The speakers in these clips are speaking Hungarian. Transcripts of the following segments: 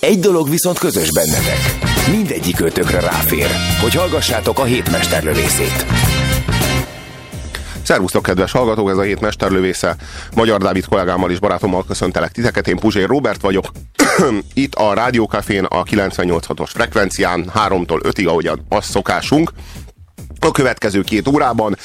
Egy dolog viszont közös bennetek. Mindegyik ötökre ráfér, hogy hallgassátok a hétmesterlövészét. Szervusztok, kedves hallgatók, ez a hét mesterlövésze. Magyar Dávid kollégámmal és barátommal köszöntelek titeket, én Puzsér Robert vagyok. Itt a Rádiókafén a 98.6-os frekvencián 3-tól 5-ig, ahogyan az szokásunk. A következő két órában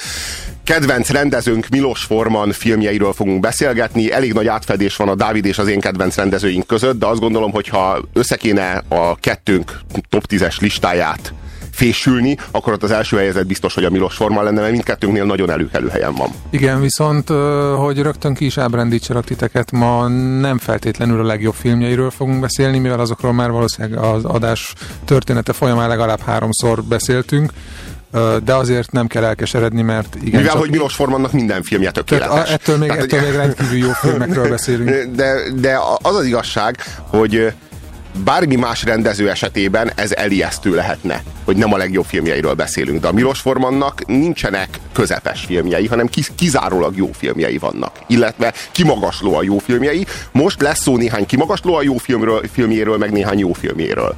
kedvenc rendezőnk Milos Forman filmjeiről fogunk beszélgetni. Elég nagy átfedés van a Dávid és az én kedvenc rendezőink között, de azt gondolom, hogy ha összekéne a kettőnk top 10-es listáját fésülni, akkor ott az első helyezett biztos, hogy a Milos Forman lenne, mert mindkettőnknél nagyon előkelő helyen van. Igen, viszont, hogy rögtön ki is ábrándítsalak titeket, ma nem feltétlenül a legjobb filmjeiről fogunk beszélni, mivel azokról már valószínűleg az adás története folyamán legalább háromszor beszéltünk, de azért nem kell elkeseredni, mert igen. Mivel, hogy Milos Formannak minden filmje tökéletes. Tehát ettől még, Tehát, ettől még rendkívül jó filmekről beszélünk. De, de az az igazság, hogy bármi más rendező esetében ez elijesztő lehetne, hogy nem a legjobb filmjeiről beszélünk. De a Milos Formannak nincsenek közepes filmjei, hanem kizárólag jó filmjei vannak. Illetve kimagasló a jó filmjei. Most lesz szó néhány kimagasló a jó filmről, filmjéről, meg néhány jó filmjéről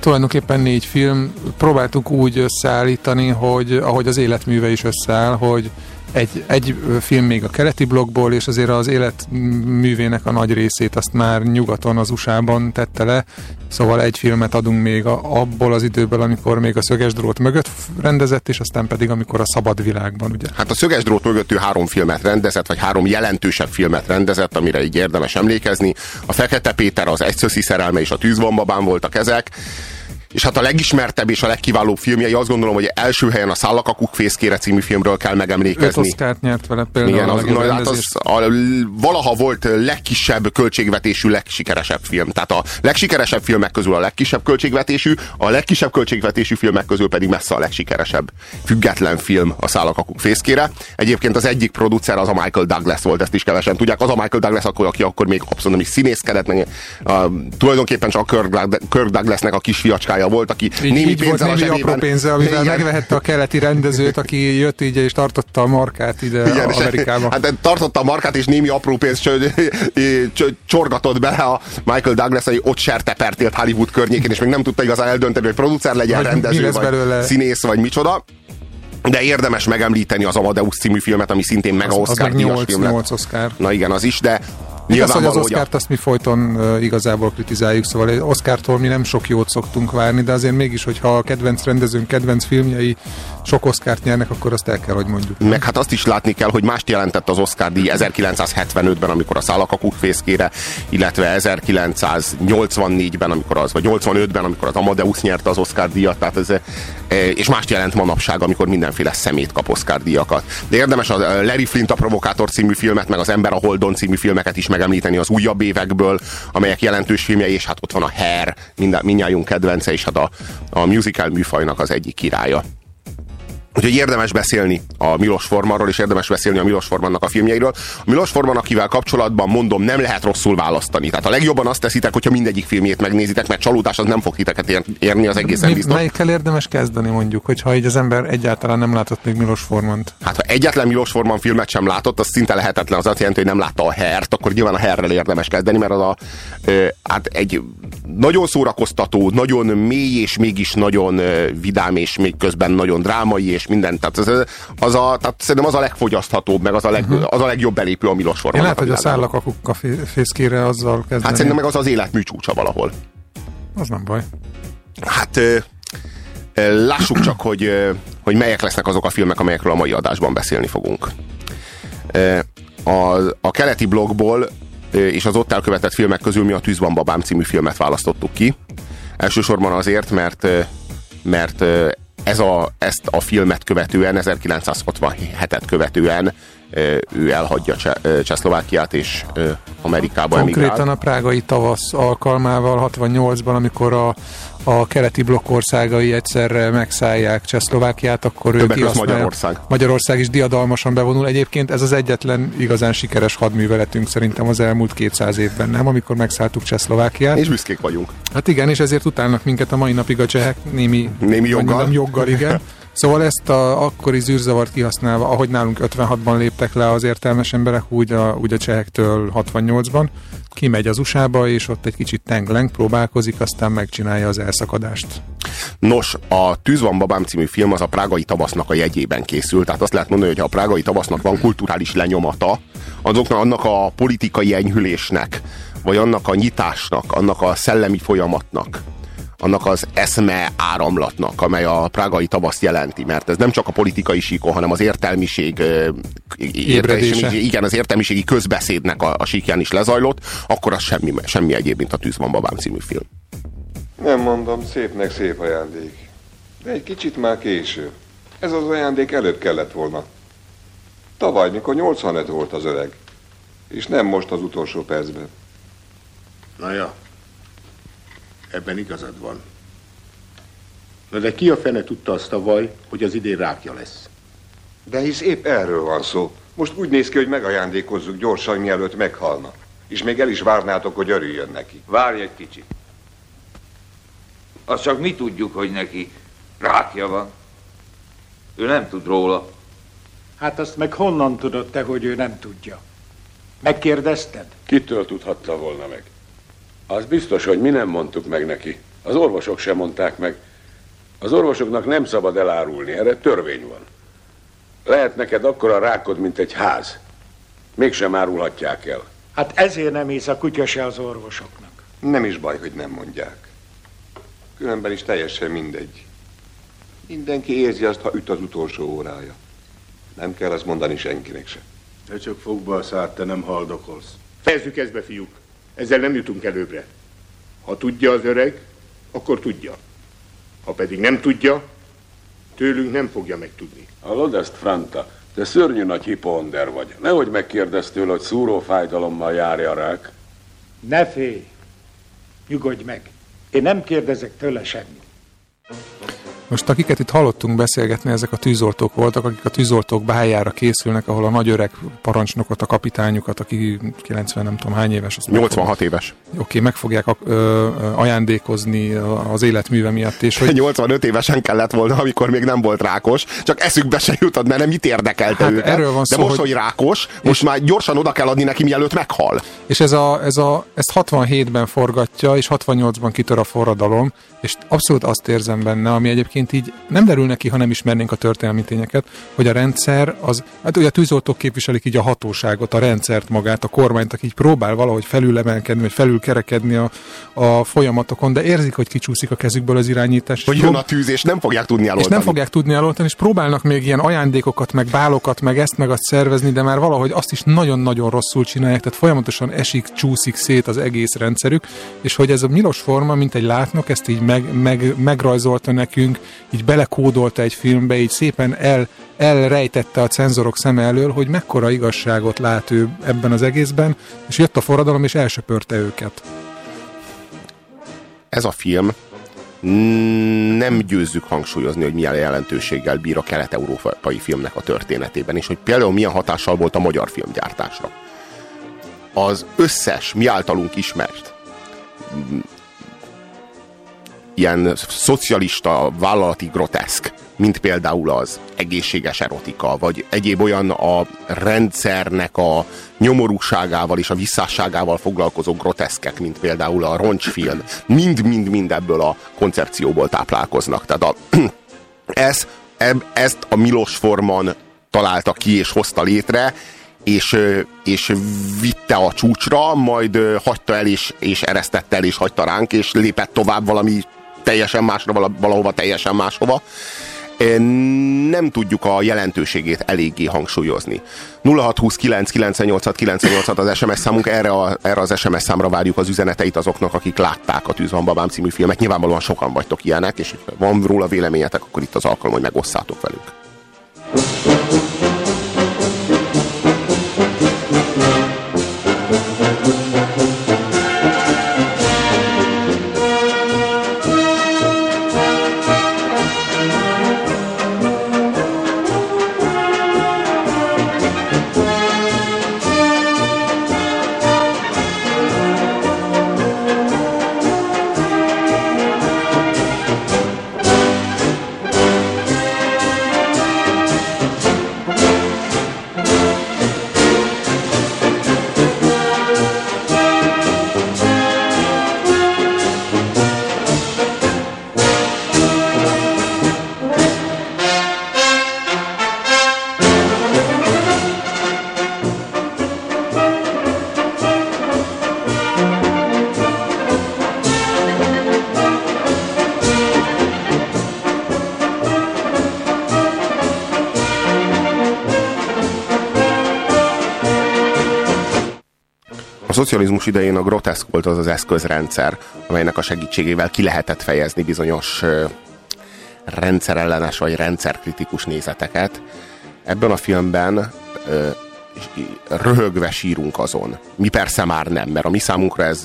tulajdonképpen négy film. Próbáltuk úgy összeállítani, hogy ahogy az életműve is összeáll, hogy egy, egy film még a keleti blokkból, és azért az életművének a nagy részét azt már nyugaton, az USA-ban tette le, szóval egy filmet adunk még a, abból az időből, amikor még a szöges drót mögött rendezett, és aztán pedig amikor a szabad világban, ugye. Hát a szöges drót mögött ő három filmet rendezett, vagy három jelentősebb filmet rendezett, amire így érdemes emlékezni. A Fekete Péter, az Egyszöszi szerelme és a Tűzbombabán voltak ezek és hát a legismertebb és a legkiválóbb filmjei azt gondolom, hogy első helyen a Szállak a Kukfészkére című filmről kell megemlékezni. Öt nyert vele például. Igen, az, na, hát az, a, valaha volt legkisebb költségvetésű, legsikeresebb film. Tehát a legsikeresebb filmek közül a legkisebb költségvetésű, a legkisebb költségvetésű filmek közül pedig messze a legsikeresebb független film a Szállak a Kukfészkére. Egyébként az egyik producer az a Michael Douglas volt, ezt is kevesen tudják. Az a Michael Douglas, akkor, aki akkor még abszolút nem is színészkedett, meg, a, tulajdonképpen csak a Kirk Douglasnek a kisfiacskája példája volt, aki így, némi így pénzzel volt, némi apró pénze, amivel igen. megvehette a keleti rendezőt, aki jött így és tartotta a markát ide igen, Amerikába. Hát tartotta a markát, és némi apró pénzt csorgatott bele a Michael Douglas, hogy ott sertepertélt Hollywood környékén, és még nem tudta igazán eldönteni, hogy producer legyen, vagy rendező, vagy belőle. színész, vagy micsoda. De érdemes megemlíteni az Amadeus című filmet, ami szintén mega Oscar az, az 8, film 8 Oscar. Na igen, az is, de Igaz, hogy az Oscárt azt mi folyton uh, igazából kritizáljuk, szóval Oscartól mi nem sok jót szoktunk várni, de azért mégis, hogyha a kedvenc rendezőnk, kedvenc filmjei sok Oscárt nyernek, akkor azt el kell, hogy mondjuk. Meg hát azt is látni kell, hogy mást jelentett az Oscar díj 1975-ben, amikor a Szállak a kukfészkére, illetve 1984-ben, amikor az, vagy 85-ben, amikor az Amadeus nyerte az Oscar díjat, tehát ez, és mást jelent manapság, amikor mindenféle szemét kap Oscar díjakat. De érdemes a Larry Flint a Provokátor című filmet, meg az Ember a Holdon című filmeket is megemlíteni az újabb évekből, amelyek jelentős filmjei, és hát ott van a Hair, mindjárt kedvence, és hát a, a musical műfajnak az egyik királya. Úgyhogy érdemes beszélni a Milos Formanról, és érdemes beszélni a Milos Formannak a filmjeiről. A Milos Forman, akivel kapcsolatban mondom, nem lehet rosszul választani. Tehát a legjobban azt teszitek, hogyha mindegyik filmjét megnézitek, mert csalódás az nem fog titeket érni az egészen Mi, biztos. Melyikkel érdemes kezdeni mondjuk, hogyha így az ember egyáltalán nem látott még Milos Formant? Hát ha egyetlen Milos Forman filmet sem látott, az szinte lehetetlen. Az azt jelenti, hogy nem látta a hert, akkor nyilván a herrel érdemes kezdeni, mert az a, hát egy nagyon szórakoztató, nagyon mély és mégis nagyon vidám és még közben nagyon drámai és minden. Tehát az, az a, tehát szerintem az a legfogyaszthatóbb, meg az a, leg, uh-huh. az a legjobb belépő a Milos. Én lehet, hogy a szállak a kukka fészkére azzal kezdeni. Hát szerintem meg az az életmű csúcsa valahol. Az nem baj. Hát lássuk csak, hogy, hogy melyek lesznek azok a filmek, amelyekről a mai adásban beszélni fogunk. A, a keleti blogból és az ott elkövetett filmek közül mi a Tűzban babám című filmet választottuk ki. Elsősorban azért, mert mert ez a, ezt a filmet követően, 1967-et követően ő elhagyja Csehszlovákiát, és Amerikába Konkrétan emigrál. a prágai tavasz alkalmával 68-ban, amikor a, a keleti blokk országai egyszerre megszállják Csehszlovákiát, akkor Többek ő Magyarország. Magyarország is diadalmasan bevonul. Egyébként ez az egyetlen igazán sikeres hadműveletünk szerintem az elmúlt 200 évben, nem? Amikor megszálltuk Csehszlovákiát. És büszkék vagyunk. Hát igen, és ezért utálnak minket a mai napig a csehek némi, Némi joggal. Mondjam, joggal, igen. Szóval ezt a akkori zűrzavart kihasználva, ahogy nálunk 56-ban léptek le az értelmes emberek, úgy a, úgy a csehektől 68-ban, kimegy az USA-ba, és ott egy kicsit tengleng próbálkozik, aztán megcsinálja az elszakadást. Nos, a Tűz van babám című film az a prágai tavasznak a jegyében készült, tehát azt lehet mondani, hogy ha a prágai tavasznak van kulturális lenyomata, azoknak annak a politikai enyhülésnek, vagy annak a nyitásnak, annak a szellemi folyamatnak, annak az eszme áramlatnak, amely a prágai tavaszt jelenti, mert ez nem csak a politikai síkon, hanem az értelmiség Ébredése. igen, az értelmiségi közbeszédnek a, a síkján is lezajlott, akkor az semmi, semmi egyéb, mint a Tűz van babám című film. Nem mondom, szépnek szép ajándék. De egy kicsit már késő. Ez az ajándék előbb kellett volna. Tavaly, mikor 85 volt az öreg. És nem most az utolsó percben. Na ja, ebben igazad van. Na de ki a fene tudta azt tavaly, hogy az idén rákja lesz? De hisz épp erről van szó. Most úgy néz ki, hogy megajándékozzuk gyorsan, mielőtt meghalna. És még el is várnátok, hogy örüljön neki. Várj egy kicsit. Azt csak mi tudjuk, hogy neki rákja van. Ő nem tud róla. Hát azt meg honnan tudod te, hogy ő nem tudja? Megkérdezted? Kitől tudhatta volna meg? Az biztos, hogy mi nem mondtuk meg neki. Az orvosok sem mondták meg. Az orvosoknak nem szabad elárulni, erre törvény van. Lehet neked akkora rákod, mint egy ház. Mégsem árulhatják el. Hát ezért nem hisz a kutya se az orvosoknak. Nem is baj, hogy nem mondják. Különben is teljesen mindegy. Mindenki érzi azt, ha üt az utolsó órája. Nem kell ezt mondani senkinek se. Te csak fogba a szát, te nem haldokolsz. Fejezzük ezt be, fiúk. Ezzel nem jutunk előbbre. Ha tudja az öreg, akkor tudja. Ha pedig nem tudja, tőlünk nem fogja megtudni. Hallod ezt, Franta? Te szörnyű nagy hiponder vagy. Nehogy megkérdezz tőle, hogy szúrófájdalommal járja a rák. Ne félj! Nyugodj meg! Én nem kérdezek tőle semmit. Most akiket itt hallottunk beszélgetni, ezek a tűzoltók voltak, akik a tűzoltók bájára készülnek, ahol a nagy öreg parancsnokot, a kapitányukat, aki 90 nem tudom hány éves. azt meg 86 éves. Oké, meg fogják ö, ajándékozni az életműve miatt, és hogy 85 évesen kellett volna, amikor még nem volt rákos, csak eszükbe se jutott, mert nem mit érdekelte Hát őket. erről van De szó, most, hogy- hogy rákos, most már gyorsan oda kell adni neki, mielőtt meghal. És ez a, ez a, ezt 67-ben forgatja, és 68-ban kitör a forradalom, és abszolút azt érzem benne, ami egyébként így nem derül neki, ha nem ismernénk a történelmi tényeket, hogy a rendszer, az, hát ugye a tűzoltók képviselik így a hatóságot, a rendszert magát, a kormányt, aki így próbál valahogy felülemelkedni, vagy felülkerekedni a, a folyamatokon, de érzik, hogy kicsúszik a kezükből az irányítás. és Hogy jön a tűz, és nem fogják tudni és eloltani. nem fogják tudni eloltani, és próbálnak még ilyen ajándékokat, meg bálokat, meg ezt, meg azt szervezni, de már valahogy azt is nagyon-nagyon rosszul csinálják, tehát folyamatosan esik, csúszik szét az egész rendszerük, és hogy ez a Milos forma, mint egy látnok, ezt így meg, meg, megrajzolta nekünk, így belekódolta egy filmbe, így szépen el, elrejtette a cenzorok szeme elől, hogy mekkora igazságot lát ő ebben az egészben, és jött a forradalom, és elsöpörte őket. Ez a film nem győzzük hangsúlyozni, hogy milyen jelentőséggel bír a kelet-európai filmnek a történetében, és hogy például milyen hatással volt a magyar filmgyártásra. Az összes, mi általunk ismert ilyen szocialista, vállalati groteszk, mint például az egészséges erotika, vagy egyéb olyan a rendszernek a nyomorúságával és a visszásságával foglalkozó groteszkek, mint például a roncsfilm, mind-mind-mind ebből a koncepcióból táplálkoznak. Tehát a, ez, eb, ezt a Milos Forman találta ki és hozta létre, és, és vitte a csúcsra, majd hagyta el és, és eresztette el és hagyta ránk, és lépett tovább valami teljesen másra, vala- valahova teljesen máshova. Nem tudjuk a jelentőségét eléggé hangsúlyozni. 0629 98 98 az SMS számunk, erre, a, erre az SMS számra várjuk az üzeneteit azoknak, akik látták a Tűz van babám című filmet. Nyilvánvalóan sokan vagytok ilyenek, és ha van róla véleményetek, akkor itt az alkalom, hogy megosszátok velünk. Idején a groteszk volt az az eszközrendszer, amelynek a segítségével ki lehetett fejezni bizonyos rendszerellenes vagy rendszerkritikus nézeteket. Ebben a filmben röhögve sírunk azon. Mi persze már nem, mert a mi számunkra ez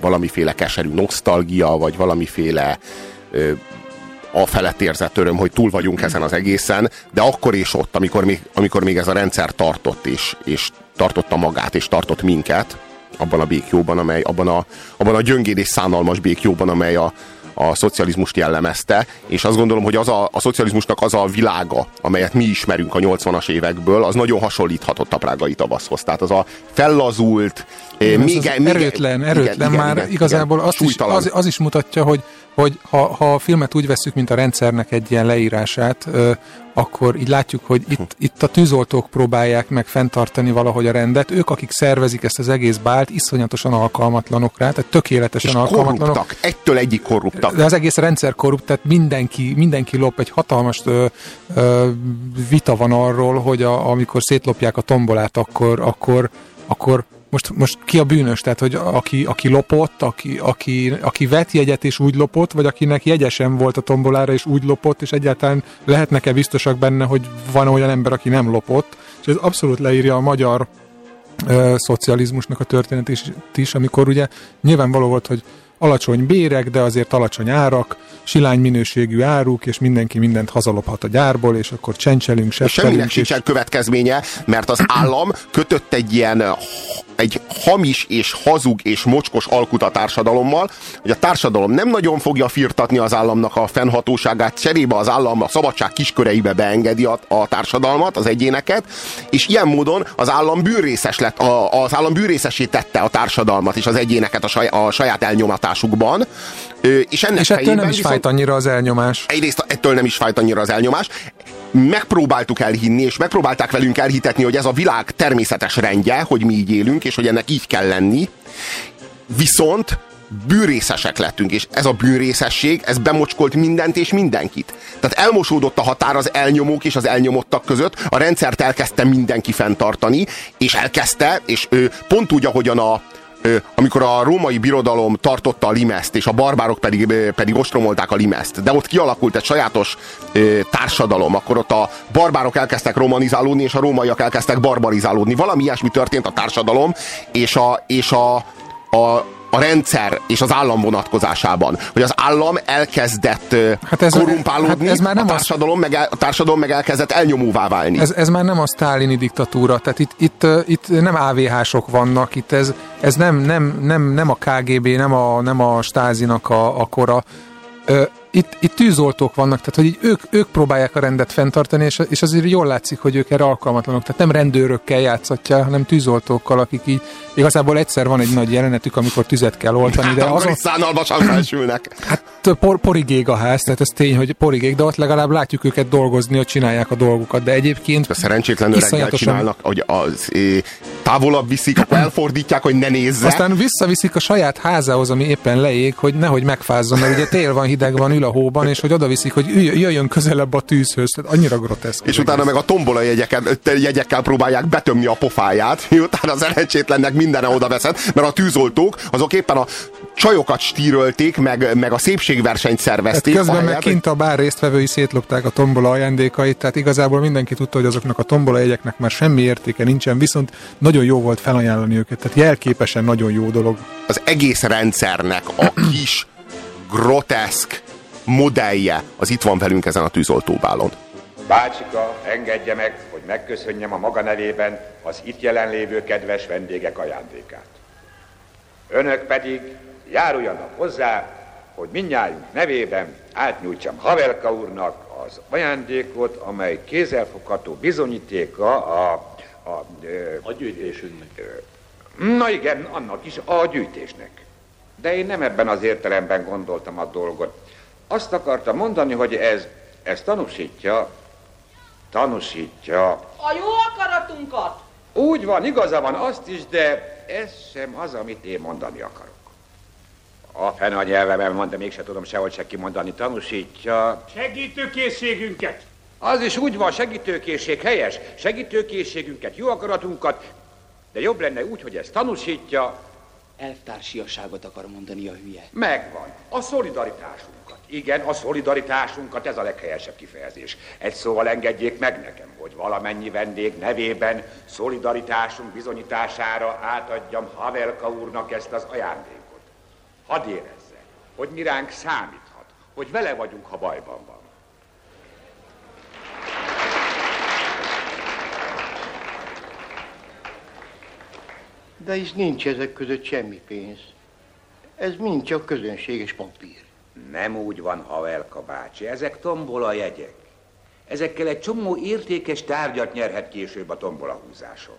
valamiféle keserű nosztalgia, vagy valamiféle a felett érzett öröm, hogy túl vagyunk ezen az egészen, de akkor és ott, amikor még, amikor még ez a rendszer tartott, és, és tartotta magát, és tartott minket, abban a békjóban, amely, abban a, abban a gyöngéd és szánalmas békjóban, amely a, a szocializmust jellemezte, és azt gondolom, hogy az a, a szocializmusnak az a világa, amelyet mi ismerünk a 80-as évekből, az nagyon hasonlíthatott a prágai tavaszhoz. Tehát az a fellazult, igen, még, az még, erőtlen, erőtlen igen, már igen, igazából igen, azt is, az, az is mutatja, hogy, hogy ha, ha a filmet úgy veszük, mint a rendszernek egy ilyen leírását, ö, akkor így látjuk, hogy itt, itt a tűzoltók próbálják meg fenntartani valahogy a rendet. Ők, akik szervezik ezt az egész bált, iszonyatosan alkalmatlanok rá, tehát tökéletesen és alkalmatlanok. Korruptak, egytől egyik korruptak. De az egész rendszer korrupt, tehát mindenki, mindenki lop, egy hatalmas ö, ö, vita van arról, hogy a, amikor szétlopják a tombolát, akkor, akkor, akkor most, most ki a bűnös? Tehát, hogy aki, aki lopott, aki, aki, aki vett jegyet és úgy lopott, vagy akinek jegyesen volt a tombolára és úgy lopott, és egyáltalán lehetnek-e biztosak benne, hogy van olyan ember, aki nem lopott? És ez abszolút leírja a magyar ö, szocializmusnak a történet is, amikor ugye nyilvánvaló volt, hogy alacsony bérek, de azért alacsony árak, silány minőségű áruk, és mindenki mindent hazalophat a gyárból, és akkor csencselünk, septelünk. És semminek sincsen következménye, mert az állam kötött egy ilyen egy hamis és hazug és mocskos alkut a társadalommal, hogy a társadalom nem nagyon fogja firtatni az államnak a fennhatóságát, cserébe az állam a szabadság kisköreibe beengedi a, a társadalmat, az egyéneket, és ilyen módon az állam bűrészes lett, a, az állam bűrészesé tette a társadalmat és az egyéneket a, saj, a saját elnyomatásukban. És, ennek és ettől nem is fájt annyira az elnyomás. Egyrészt ettől nem is fájt annyira az elnyomás. Megpróbáltuk elhinni, és megpróbálták velünk elhitetni, hogy ez a világ természetes rendje, hogy mi így élünk, és hogy ennek így kell lenni. Viszont bűrészesek lettünk, és ez a bűrészesség, ez bemocskolt mindent és mindenkit. Tehát elmosódott a határ az elnyomók és az elnyomottak között, a rendszert elkezdte mindenki fenntartani, és elkezdte, és ő, pont úgy, ahogyan a, amikor a római birodalom tartotta a limeszt, és a barbárok pedig, pedig ostromolták a limeszt, de ott kialakult egy sajátos társadalom, akkor ott a barbárok elkezdtek romanizálódni, és a rómaiak elkezdtek barbarizálódni. Valami ilyesmi történt a társadalom, és a, és a, a a rendszer és az állam vonatkozásában, hogy az állam elkezdett hát ez, korrumpálódni, hát ez már nem a, társadalom meg el, a társadalom meg elkezdett elnyomóvá válni. Ez, ez már nem a sztálini diktatúra, tehát itt, itt, itt nem AVH-sok vannak, itt ez, ez nem, nem, nem, nem a KGB, nem a, nem a stázinak a, a kora itt, itt tűzoltók vannak, tehát hogy így ők, ők próbálják a rendet fenntartani, és, és azért jól látszik, hogy ők erre alkalmatlanok. Tehát nem rendőrökkel játszatja, hanem tűzoltókkal, akik így igazából egyszer van egy nagy jelenetük, amikor tüzet kell oltani, de azon... szánalmasan felsülnek. Hát por, porigég a ház, tehát ez tény, hogy porigég, de ott legalább látjuk őket dolgozni, hogy csinálják a dolgukat, de egyébként... Szerencsétlen öreggel csinálnak, hogy az, távolabb viszik, akkor elfordítják, hogy ne nézze. Aztán visszaviszik a saját házához, ami éppen leég, hogy nehogy megfázzon, mert ugye tél van, hideg van, ül a hóban, és hogy odaviszik, hogy jöjjön közelebb a tűzhöz. Tehát annyira groteszk. És utána meg a tombola jegyekkel, jegyekkel próbálják betömni a pofáját, miután az szerencsétlennek minden oda veszed, mert a tűzoltók azok éppen a csajokat stírölték, meg, meg a szépségversenyt szervezték. Tehát közben meg kint a bár résztvevői szétlopták a tombola ajándékait, tehát igazából mindenki tudta, hogy azoknak a tombola jegyeknek már semmi értéke nincsen, viszont nagyon jó volt felajánlani őket, tehát jelképesen nagyon jó dolog. Az egész rendszernek a kis groteszk modellje, az itt van velünk ezen a tűzoltóbálon. Bácsika, engedje meg, hogy megköszönjem a maga nevében az itt jelenlévő kedves vendégek ajándékát. Önök pedig járuljanak hozzá, hogy mindnyájunk nevében átnyújtsam Havelka úrnak az ajándékot, amely kézzelfogható bizonyítéka a... A, a gyűjtésünknek. Na igen, annak is a gyűjtésnek. De én nem ebben az értelemben gondoltam a dolgot. Azt akarta mondani, hogy ez, ez tanúsítja, tanúsítja. A jó akaratunkat. Úgy van, igaza van azt is, de ez sem az, amit én mondani akarok. A fene a nyelvemen van, de mégse tudom sehogy se kimondani. Tanúsítja... Segítőkészségünket. Az is úgy van, segítőkészség helyes. Segítőkészségünket, jó akaratunkat, De jobb lenne úgy, hogy ezt tanúsítja, Elvtársiasságot akar mondani a hülye. megvan. A szolidaritásunkat. Igen, a szolidaritásunkat, ez a leghelyesebb kifejezés. Egy szóval engedjék meg nekem, hogy valamennyi vendég nevében szolidaritásunk bizonyítására átadjam Havelka úrnak ezt az ajándékot. Hadd érezze, hogy mi ránk számíthat, hogy vele vagyunk, ha bajban van. De is nincs ezek között semmi pénz. Ez mind csak közönséges papír. Nem úgy van, Havelka bácsi, ezek tombola jegyek. Ezekkel egy csomó értékes tárgyat nyerhet később a tombola húzáson.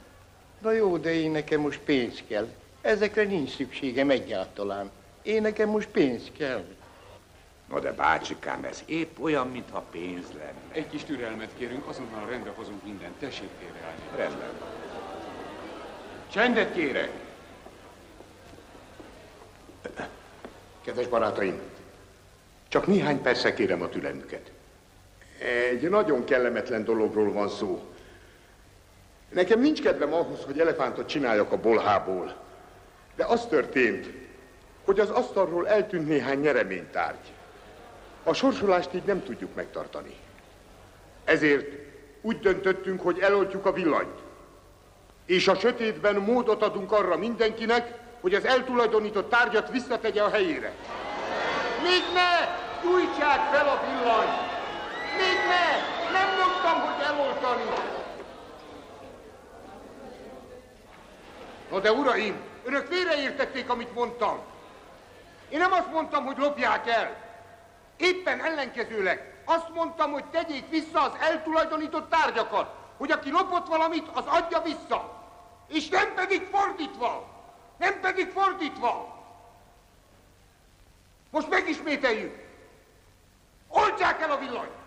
Na jó, de én nekem most pénz kell. Ezekre nincs szükségem egyáltalán. Én nekem most pénz kell. Na de bácsikám, ez épp olyan, mintha pénz lenne. Egy kis türelmet kérünk, azonnal rendbe hozunk mindent. Tessék félreállni. Rendben. Csendet kérek! Kedves barátaim, csak néhány percre kérem a türelmüket. Egy nagyon kellemetlen dologról van szó. Nekem nincs kedvem ahhoz, hogy elefántot csináljak a bolhából. De az történt, hogy az asztalról eltűnt néhány nyereménytárgy. A sorsolást így nem tudjuk megtartani. Ezért úgy döntöttünk, hogy eloltjuk a villanyt. És a sötétben módot adunk arra mindenkinek, hogy az eltulajdonított tárgyat visszategye a helyére. Még ne! Gyújtsák fel a villanyt! Még ne! Nem mondtam, hogy eloltani! No de uraim, önök félreértették, amit mondtam. Én nem azt mondtam, hogy lopják el. Éppen ellenkezőleg azt mondtam, hogy tegyék vissza az eltulajdonított tárgyakat. Hogy aki lopott valamit, az adja vissza. És nem pedig fordítva. Nem pedig fordítva. Most megismételjük. Oltsák el a villanyt!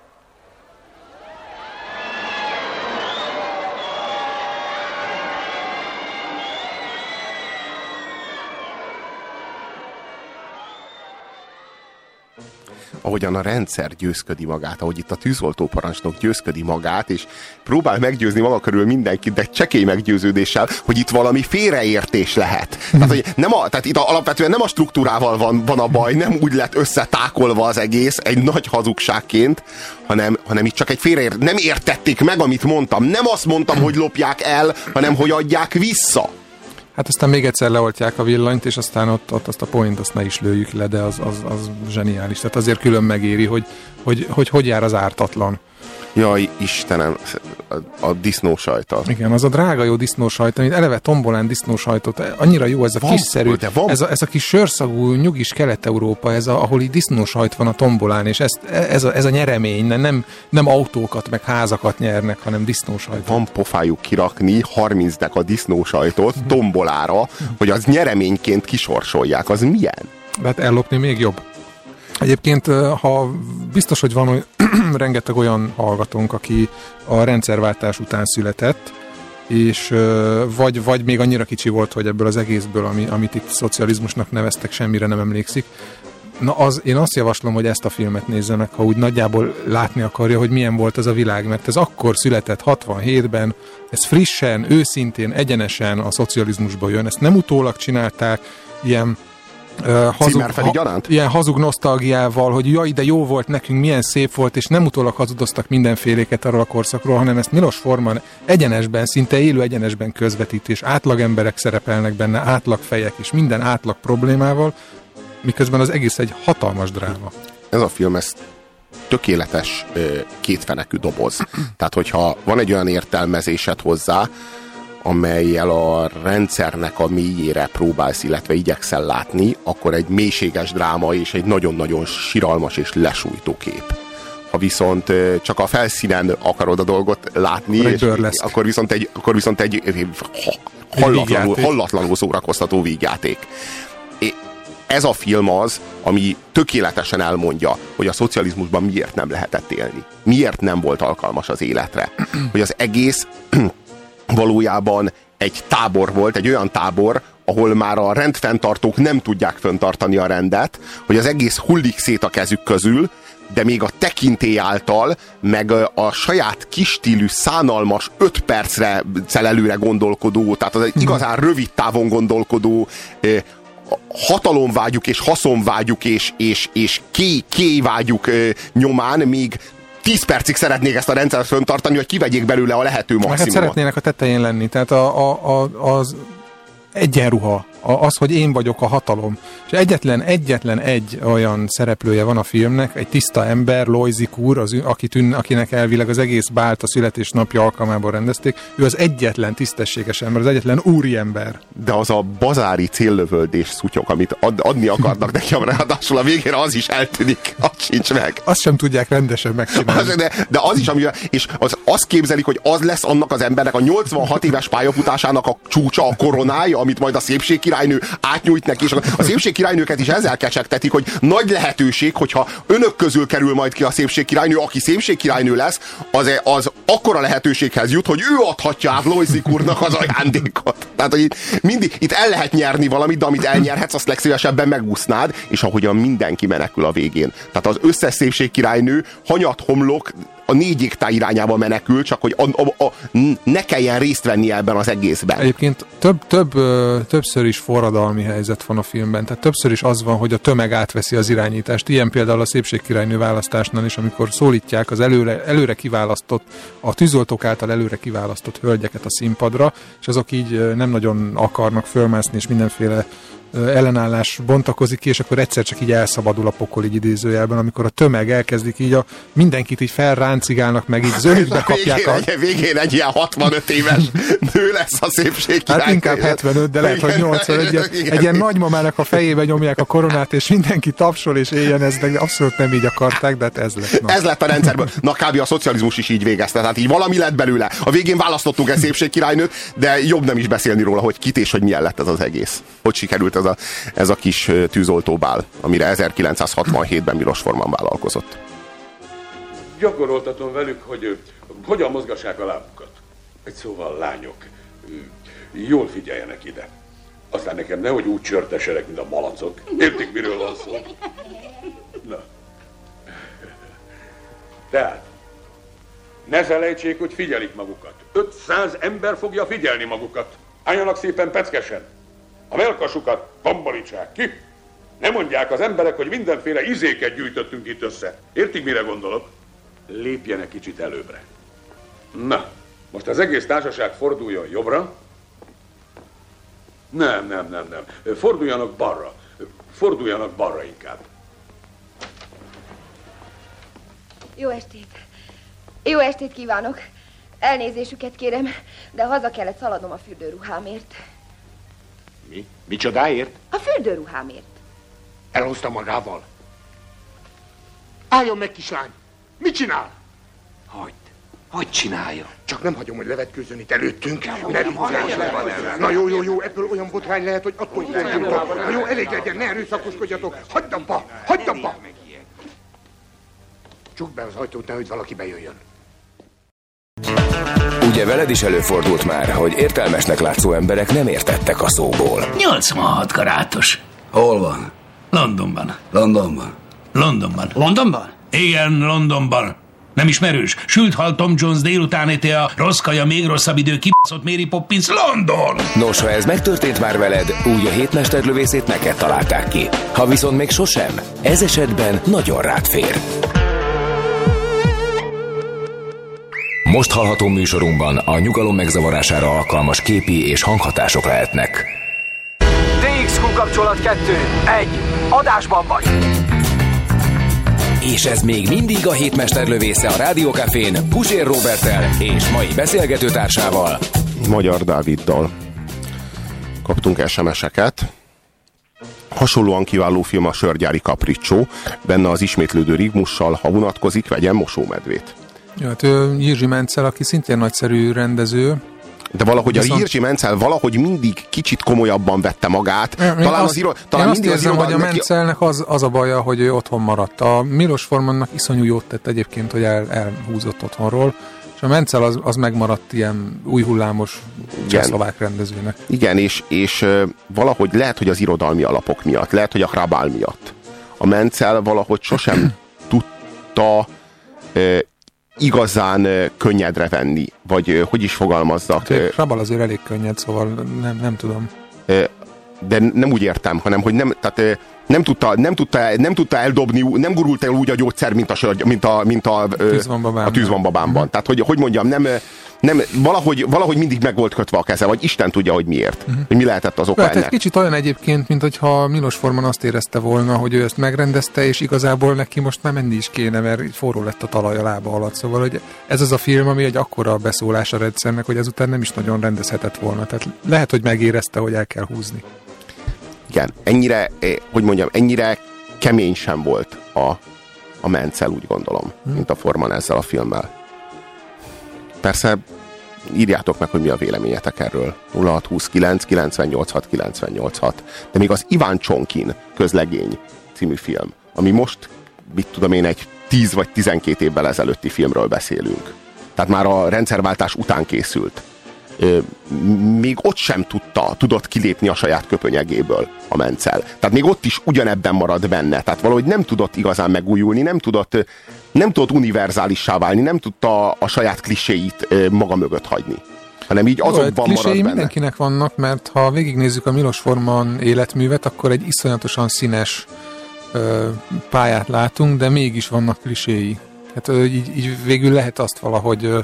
Ahogyan a rendszer győzködi magát, ahogy itt a tűzoltó parancsnok győzködi magát, és próbál meggyőzni maga körül mindenkit, de csekély meggyőződéssel, hogy itt valami félreértés lehet. Tehát, hogy nem a, tehát itt alapvetően nem a struktúrával van, van a baj, nem úgy lett összetákolva az egész egy nagy hazugságként, hanem, hanem itt csak egy félreért. Nem értették meg, amit mondtam. Nem azt mondtam, hogy lopják el, hanem hogy adják vissza. Hát aztán még egyszer leoltják a villanyt, és aztán ott, ott azt a point azt ne is lőjük le, de az, az, az zseniális. Tehát azért külön megéri, hogy hogy, hogy, hogy jár az ártatlan. Jaj, Istenem, a, a disznósajta. Igen, az a drága jó disznósajt, amit eleve tombolán disznósajtot, annyira jó ez a Van, kiszerű, de van. ez a, ez a kis sörszagú, nyugis Kelet-Európa, ez a, ahol így disznósajt van a tombolán, és ezt, ez, a, ez a nyeremény, nem, nem autókat meg házakat nyernek, hanem disznósajt. Van pofájuk kirakni 30 a disznósajtot tombolára, hogy az nyereményként kisorsolják. Az milyen? De hát ellopni még jobb. Egyébként, ha biztos, hogy van rengeteg olyan hallgatónk, aki a rendszerváltás után született, és vagy, vagy még annyira kicsi volt, hogy ebből az egészből, ami, amit itt szocializmusnak neveztek, semmire nem emlékszik. Na, az, én azt javaslom, hogy ezt a filmet nézze meg, ha úgy nagyjából látni akarja, hogy milyen volt ez a világ, mert ez akkor született 67-ben, ez frissen, őszintén, egyenesen a szocializmusból jön, ezt nem utólag csinálták, ilyen hazug, ha, ilyen hazug nosztalgiával, hogy jaj, de jó volt nekünk, milyen szép volt, és nem utólag hazudoztak mindenféléket arról a korszakról, hanem ezt Milos Forman egyenesben, szinte élő egyenesben közvetít, és átlag emberek szerepelnek benne, átlag fejek, és minden átlag problémával, miközben az egész egy hatalmas dráma. Ez a film, ez tökéletes kétfenekű doboz. Tehát, hogyha van egy olyan értelmezésed hozzá, amelyel a rendszernek a mélyére próbálsz, illetve igyekszel látni, akkor egy mélységes dráma és egy nagyon-nagyon siralmas és lesújtó kép. Ha viszont csak a felszínen akarod a dolgot látni, és akkor viszont egy, akkor viszont egy hallatlanul, hallatlanul szórakoztató vígjáték. Ez a film az, ami tökéletesen elmondja, hogy a szocializmusban miért nem lehetett élni. Miért nem volt alkalmas az életre. Hogy az egész valójában egy tábor volt, egy olyan tábor, ahol már a rendfenntartók nem tudják föntartani a rendet, hogy az egész hullik szét a kezük közül, de még a tekintély által, meg a saját kistílű, szánalmas, öt percre előre gondolkodó, tehát az egy igazán rövid távon gondolkodó hatalomvágyuk és haszonvágyuk és, és, és ké, kévágyuk nyomán még 10 percig szeretnék ezt a rendszert föntartani, hogy kivegyék belőle a lehető maximumot. Hát szeretnének a tetején lenni, tehát a, a, a, az egyenruha, az, hogy én vagyok a hatalom. És egyetlen, egyetlen egy olyan szereplője van a filmnek, egy tiszta ember, Loizik úr, az, akit, akinek elvileg az egész bált a születésnapja alkalmából rendezték, ő az egyetlen tisztességes ember, az egyetlen úriember. De az a bazári céllövöldés szutyok, amit ad, adni akarnak neki, ráadásul a végére az is eltűnik, az sincs meg. Azt sem tudják rendesen megcsinálni. Az, de, de az is, ami, és az, azt képzelik, hogy az lesz annak az embernek a 86 éves pályafutásának a csúcsa, a koronája, amit majd a szépség királynő átnyújt neki, és a szépség királynőket is ezzel kecsegtetik, hogy nagy lehetőség, hogyha önök közül kerül majd ki a szépség királynő, aki szépség királynő lesz, az, az akkora lehetőséghez jut, hogy ő adhatja át Loiszik úrnak az ajándékot. Tehát, hogy itt, mindig, itt el lehet nyerni valamit, de amit elnyerhetsz, azt legszívesebben megúsznád, és ahogyan mindenki menekül a végén. Tehát az összes szépség királynő hanyat homlok a négy égtá irányába menekül, csak hogy a, a, a, ne kelljen részt venni ebben az egészben. Egyébként több, több, többször is forradalmi helyzet van a filmben, tehát többször is az van, hogy a tömeg átveszi az irányítást. Ilyen például a szépségkirálynő választásnál is, amikor szólítják az előre, előre kiválasztott, a tűzoltók által előre kiválasztott hölgyeket a színpadra, és azok így nem nagyon akarnak fölmászni, és mindenféle ellenállás bontakozik ki, és akkor egyszer csak így elszabadul a pokol így idézőjelben, amikor a tömeg elkezdik így a mindenkit így felráncigálnak, meg így zöldbe kapják. Végén, a... egy, végén egy ilyen 65 éves nő lesz a szépség király. Hát inkább 75, de lehet, hogy 80. Egy, igen, egy ilyen nagymamának a fejébe nyomják a koronát, és mindenki tapsol, és éljen ez, de abszolút nem így akarták, de hát ez lett. Na. Ez lett a rendszerből. Na kb. a szocializmus is így végezte, tehát így valami lett belőle. A végén választottunk egy szépségkirálynőt, de jobb nem is beszélni róla, hogy kit és hogy milyen lett ez az egész. Hogy sikerült ez a, ez a kis tűzoltóbál, amire 1967-ben Milos Forman vállalkozott. Gyakoroltatom velük, hogy hogyan mozgassák a lábukat. Egy szóval lányok, jól figyeljenek ide. Aztán nekem nehogy úgy csörtesenek, mint a malacok. Értik, miről van szó? Na. Tehát, ne felejtsék, hogy figyelik magukat. 500 ember fogja figyelni magukat. Álljanak szépen peckesen. A melkasukat tombolítsák ki. Nem mondják az emberek, hogy mindenféle izéket gyűjtöttünk itt össze. Értik, mire gondolok? Lépjenek kicsit előbbre. Na, most az egész társaság forduljon jobbra. Nem, nem, nem, nem. Forduljanak balra. Forduljanak balra inkább. Jó estét. Jó estét kívánok. Elnézésüket kérem, de haza kellett szaladnom a fürdőruhámért. Mi? Micsodáért? A fürdőruhámért. Elhozta magával. Álljon meg, kislány! Mit csinál? Hogy? Hogy csinálja? Csak nem hagyom, hogy levetkőzön itt előttünk. Ne Na jó, jó, jó, ebből olyan botrány lehet, hogy attól is Na jó, elég legyen, ne erőszakoskodjatok. Hagyd abba, hagyd abba! Csukd be az ajtót, nehogy valaki bejöjjön. Ugye veled is előfordult már, hogy értelmesnek látszó emberek nem értettek a szóból. 86 karátos. Hol van? Londonban. Londonban? Londonban. Londonban? Igen, Londonban. Nem ismerős? Sült hal Tom Jones délután éte a rossz kaja, még rosszabb idő, kibaszott Mary Poppins, London! Nos, ha ez megtörtént már veled, úgy a hétmesterlövészét neked találták ki. Ha viszont még sosem, ez esetben nagyon rád fér. Most hallható műsorunkban a nyugalom megzavarására alkalmas képi és hanghatások lehetnek. DXQ kapcsolat 2. 1. Adásban vagy! És ez még mindig a hétmester lövésze a Rádiókafén Pusér Robertel és mai beszélgetőtársával Magyar Dáviddal. Kaptunk SMS-eket. Hasonlóan kiváló film a Sörgyári Capriccio, benne az ismétlődő rigmussal, ha unatkozik, vegyen mosómedvét. Ja, hát Jirzsi Mencel, aki szintén nagyszerű rendező, de valahogy Viszont... a Jirzsi Mencel valahogy mindig kicsit komolyabban vette magát. Én talán azt, az író, talán én azt érzem, hogy a Mencelnek az, az a baja, hogy ő otthon maradt. A Milos Formannak iszonyú jót tett egyébként, hogy el, elhúzott otthonról. És a Mencel az, az megmaradt ilyen új hullámos csehszlovák rendezőnek. Igen, és, és valahogy lehet, hogy az irodalmi alapok miatt, lehet, hogy a Hrabál miatt. A Mencel valahogy sosem tudta igazán könnyedre venni, vagy hogy is fogalmazzak. ö, Rabal azért elég könnyed, szóval nem, nem tudom. de nem úgy értem, hanem hogy nem, tehát nem tudta, nem tudta, nem tudta eldobni, nem gurult el úgy a gyógyszer, mint a, sör, mint a, mint a, ö, Tűzvonbabámban. a tűzvonbabámban. Tehát, hogy, hogy mondjam, nem, nem, valahogy, valahogy mindig meg volt kötve a keze, vagy Isten tudja, hogy miért. Hogy mi lehetett az oka Lehet, ez ennek. kicsit olyan egyébként, mint hogyha Milos Forman azt érezte volna, hogy ő ezt megrendezte, és igazából neki most már menni is kéne, mert forró lett a talaj a lába alatt. Szóval hogy ez az a film, ami egy akkora beszólás a rendszernek, hogy ezután nem is nagyon rendezhetett volna. Tehát lehet, hogy megérezte, hogy el kell húzni. Igen, ennyire, eh, hogy mondjam, ennyire kemény sem volt a, a Mencel, úgy gondolom, mint a Forman ezzel a filmmel. Persze írjátok meg, hogy mi a véleményetek erről. 0629 986 986. De még az Iván Csonkin közlegény című film, ami most, mit tudom én, egy 10 vagy 12 évvel ezelőtti filmről beszélünk. Tehát már a rendszerváltás után készült. Még ott sem tudta, tudott kilépni a saját köpönyegéből a Mencel. Tehát még ott is ugyanebben marad benne. Tehát valahogy nem tudott igazán megújulni, nem tudott, nem tudott univerzálissá válni, nem tudta a saját kliséit maga mögött hagyni. Hanem így Jó, hát azokban marad kliséi benne. mindenkinek vannak, mert ha végignézzük a Milos Forman életművet, akkor egy iszonyatosan színes ö, pályát látunk, de mégis vannak kliséi. Hát ö, így, így végül lehet azt valahogy ö,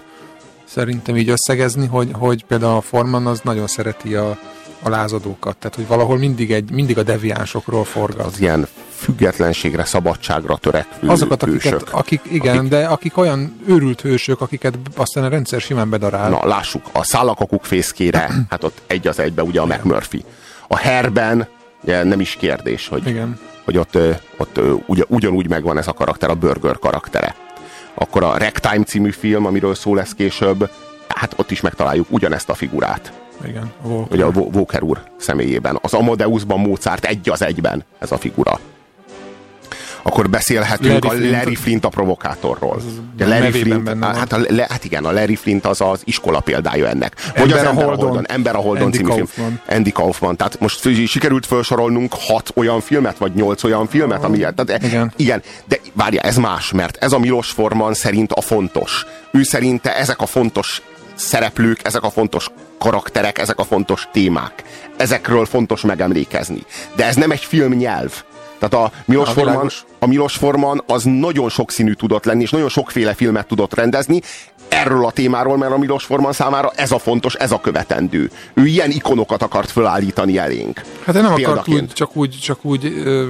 szerintem így összegezni, hogy, hogy például a Forman az nagyon szereti a, a lázadókat, tehát hogy valahol mindig, egy, mindig a deviánsokról forgat. Az ilyen függetlenségre, szabadságra törekvő Azokat, akiket, hősök. akik, igen, akik... de akik olyan őrült hősök, akiket aztán a rendszer simán bedarál. Na, lássuk, a szállakakuk fészkére, hát ott egy az egybe ugye a McMurphy. A Herben ugye, nem is kérdés, hogy, Igen. hogy ott, ott ö, ugy, ugyanúgy megvan ez a karakter, a Burger karaktere. Akkor a Ragtime című film, amiről szó lesz később, hát ott is megtaláljuk ugyanezt a figurát. Igen, a Walker. Ugye a Walker úr személyében. Az Amadeusban Mozart egy az egyben ez a figura. Akkor beszélhetünk Larry a Flint. Larry Flint a provokátorról. A Larry Flint, hát, a, le, hát igen, a Larry Flint az az iskola példája ennek. Vagy Ember az a Ember a Holdon. Holdon. Ember a Holdon Andy című Kaufman. film. Andy Kaufman. Tehát most sikerült felsorolnunk hat olyan filmet, vagy nyolc olyan filmet, ami tehát, Igen. igen, de várja, ez más, mert ez a Milos Forman szerint a fontos. Ő szerinte ezek a fontos szereplők, ezek a fontos karakterek, ezek a fontos témák. Ezekről fontos megemlékezni. De ez nem egy filmnyelv. Tehát a Milos, Na, Forman, világos. a Milos Forman az nagyon sokszínű tudott lenni, és nagyon sokféle filmet tudott rendezni, erről a témáról, mert a Milos Forman számára ez a fontos, ez a követendő. Ő ilyen ikonokat akart fölállítani elénk. Hát ő nem akart úgy, csak úgy, csak úgy ö,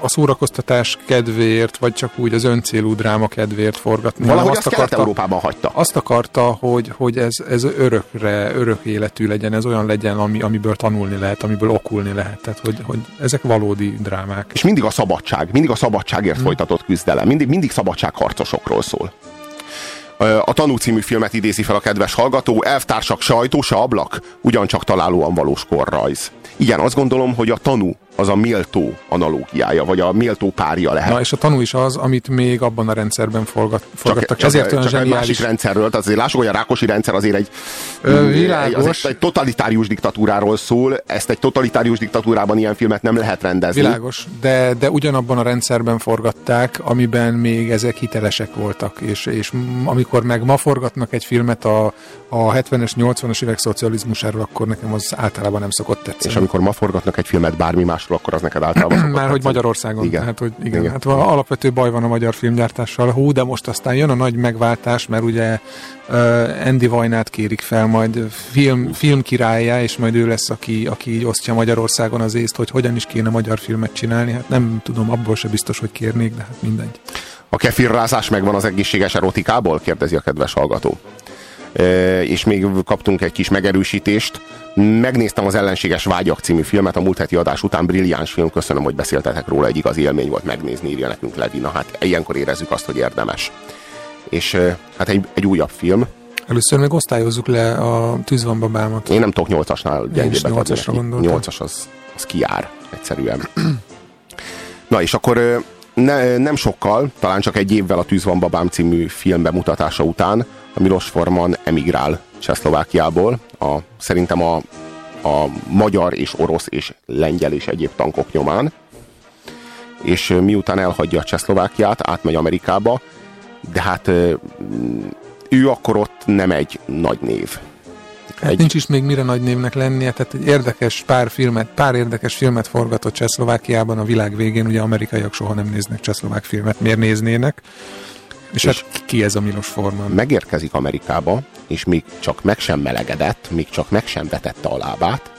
a szórakoztatás kedvéért, vagy csak úgy az öncélú dráma kedvéért forgatni. Valahogy hanem azt Kelet-Európában hagyta. Azt akarta, hogy, hogy ez, ez örökre, örök életű legyen, ez olyan legyen, ami, amiből tanulni lehet, amiből okulni lehet. Tehát, hogy, hogy ezek valódi drámák. És mindig a szabadság, mindig a szabadságért Hmm. folytatott küzdelem, mindig, mindig szabadságharcosokról szól. A Tanú című filmet idézi fel a kedves hallgató, elvtársak se ajtó, se ablak, ugyancsak találóan valós korrajz. Igen, azt gondolom, hogy a tanú az a méltó analógiája, vagy a méltó párja lehet. Na, és a tanú is az, amit még abban a rendszerben forgat, forgattak. csak, Ezért csak, olyan csak egy zseniális. másik rendszerről, tehát azért lássuk, hogy a Rákosi rendszer azért egy, Ö, egy, világos. az egy, egy totalitárius diktatúráról szól, ezt egy totalitárius diktatúrában ilyen filmet nem lehet rendezni. Világos, de, de ugyanabban a rendszerben forgatták, amiben még ezek hitelesek voltak, és, és amikor meg ma forgatnak egy filmet a, a 70-es, 80-as évek szocializmusáról, akkor nekem az általában nem szokott tetszeni. És amikor ma forgatnak egy filmet bármi másról, akkor az neked általában Már hogy tetszeni. Magyarországon. Igen. Hát, hogy igen, Igen. Hát alapvető baj van a magyar filmgyártással. Hú, de most aztán jön a nagy megváltás, mert ugye uh, Andy Vajnát kérik fel majd film, film királyá, és majd ő lesz, aki, aki így osztja Magyarországon az észt, hogy hogyan is kéne magyar filmet csinálni. Hát nem tudom, abból se biztos, hogy kérnék, de hát mindegy. A kefirrázás megvan az egészséges erotikából? Kérdezi a kedves hallgató. És még kaptunk egy kis megerősítést. Megnéztem az Ellenséges Vágyak című filmet a múlt heti adás után. Brilliáns film, köszönöm, hogy beszéltetek róla. Egy igazi élmény volt megnézni, írja nekünk Levi. Na hát ilyenkor érezzük azt, hogy érdemes. És hát egy, egy újabb film. Először még osztályozzuk le a tűzvanbabámat. Én nem tudok 8-asnál gyengébbet adni nyolcasra neki. gondoltam. 8-as az, az kijár egyszerűen. Na és akkor ne, nem sokkal, talán csak egy évvel a Tűz van babám című film bemutatása után Milos Forman emigrál Csehszlovákiából. A, szerintem a, a magyar és orosz és lengyel és egyéb tankok nyomán. és miután elhagyja Csehszlovákiát, átmegy Amerikába, de hát ő akkor ott nem egy nagy név. Hát egy... nincs is még mire nagy névnek lennie, tehát egy érdekes pár filmet, pár érdekes filmet forgatott Csehszlovákiában a világ végén, ugye amerikaiak soha nem néznek csehszlovák filmet, miért néznének? És, és hát ki ez a Milos Forman? Megérkezik Amerikába, és még csak meg sem melegedett, még csak meg sem vetette a lábát,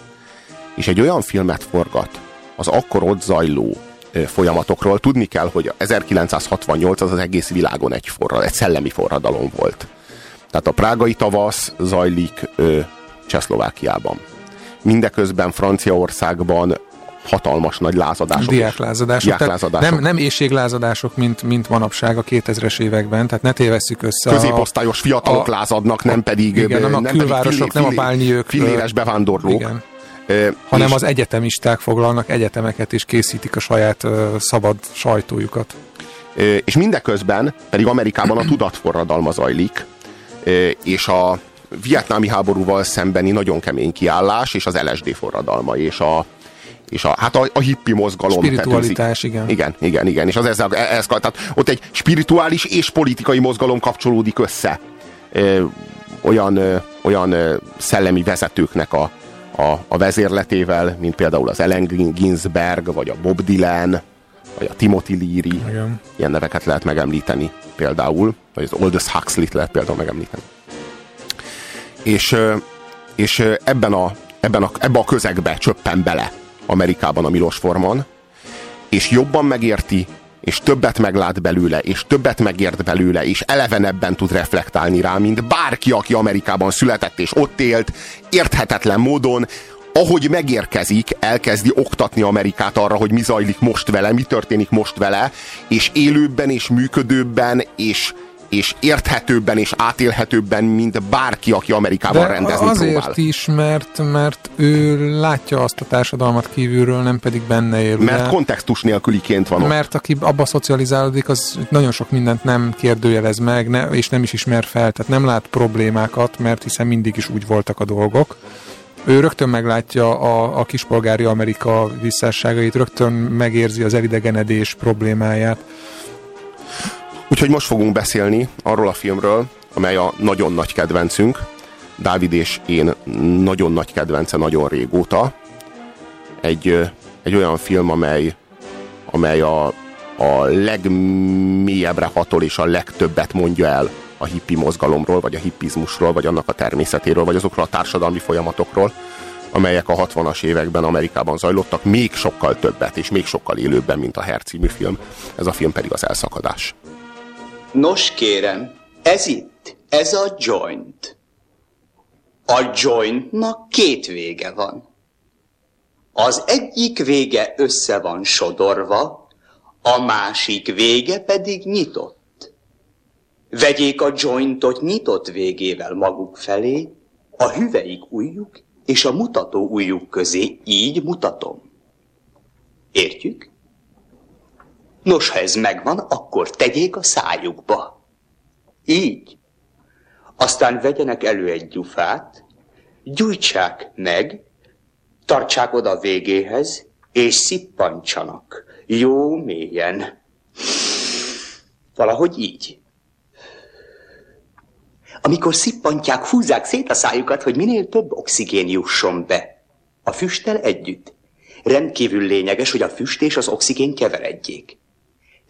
és egy olyan filmet forgat az akkor ott zajló folyamatokról. Tudni kell, hogy 1968 az az egész világon egy, forrad, egy szellemi forradalom volt. Tehát a prágai tavasz zajlik ö, Csehszlovákiában. Mindeközben Franciaországban hatalmas nagy lázadások. Diáklázadások. Diáklázadások. Nem, nem éjséglázadások, mint, mint manapság a 2000-es években, tehát ne tévesszük össze. Középosztályos fiatalok a, lázadnak, nem pedig, igen, nem, a nem külvárosok, pedig filé, nem a bálnyők. Filléres bevándorlók. Igen. Uh, hanem az egyetemisták foglalnak egyetemeket és készítik a saját uh, szabad sajtójukat. Uh, és mindeközben pedig Amerikában a tudatforradalma zajlik, uh, és a vietnámi háborúval szembeni nagyon kemény kiállás, és az LSD forradalma, és a, és a, hát a, a hippi mozgalom. Spiritualitás, igen. Igen, igen, igen. És az ezzel, ez, tehát ott egy spirituális és politikai mozgalom kapcsolódik össze. Ö, olyan, ö, olyan ö, szellemi vezetőknek a, a, a vezérletével, mint például az Ellen Ginsberg, vagy a Bob Dylan, vagy a Timothy Leary. Igen. Ilyen neveket lehet megemlíteni például, vagy az Aldous Huxley-t lehet például megemlíteni. És, és ebben a, ebben a, ebbe a közegbe csöppen bele Amerikában a Milos Forman, és jobban megérti, és többet meglát belőle, és többet megért belőle, és elevenebben tud reflektálni rá, mint bárki, aki Amerikában született és ott élt, érthetetlen módon, ahogy megérkezik, elkezdi oktatni Amerikát arra, hogy mi zajlik most vele, mi történik most vele, és élőbben és működőbben és és érthetőbben és átélhetőbben, mint bárki, aki Amerikában De rendezni azért próbál. is, mert, mert ő látja azt a társadalmat kívülről, nem pedig benne él. Mert kontextus nélküliként van ott. Mert aki abba szocializálódik, az nagyon sok mindent nem kérdőjelez meg, ne, és nem is ismer fel, tehát nem lát problémákat, mert hiszen mindig is úgy voltak a dolgok. Ő rögtön meglátja a, a kispolgári Amerika visszásságait, rögtön megérzi az elidegenedés problémáját Úgyhogy most fogunk beszélni arról a filmről, amely a nagyon nagy kedvencünk. Dávid és én nagyon nagy kedvence nagyon régóta. Egy, egy olyan film, amely, amely a, a legmélyebbre hatol és a legtöbbet mondja el a hippi mozgalomról, vagy a hippizmusról, vagy annak a természetéről, vagy azokról a társadalmi folyamatokról, amelyek a 60-as években Amerikában zajlottak, még sokkal többet, és még sokkal élőbben, mint a Herr című film. Ez a film pedig az elszakadás. Nos kérem, ez itt, ez a joint. A jointnak két vége van. Az egyik vége össze van sodorva, a másik vége pedig nyitott. Vegyék a jointot nyitott végével maguk felé, a hüveik ujjuk és a mutató ujjuk közé így mutatom. Értjük? Nos, ha ez megvan, akkor tegyék a szájukba. Így. Aztán vegyenek elő egy gyufát, gyújtsák meg, tartsák oda végéhez, és szippantsanak. Jó mélyen. Valahogy így. Amikor szippantják, húzzák szét a szájukat, hogy minél több oxigén jusson be. A füsttel együtt. Rendkívül lényeges, hogy a füst és az oxigén keveredjék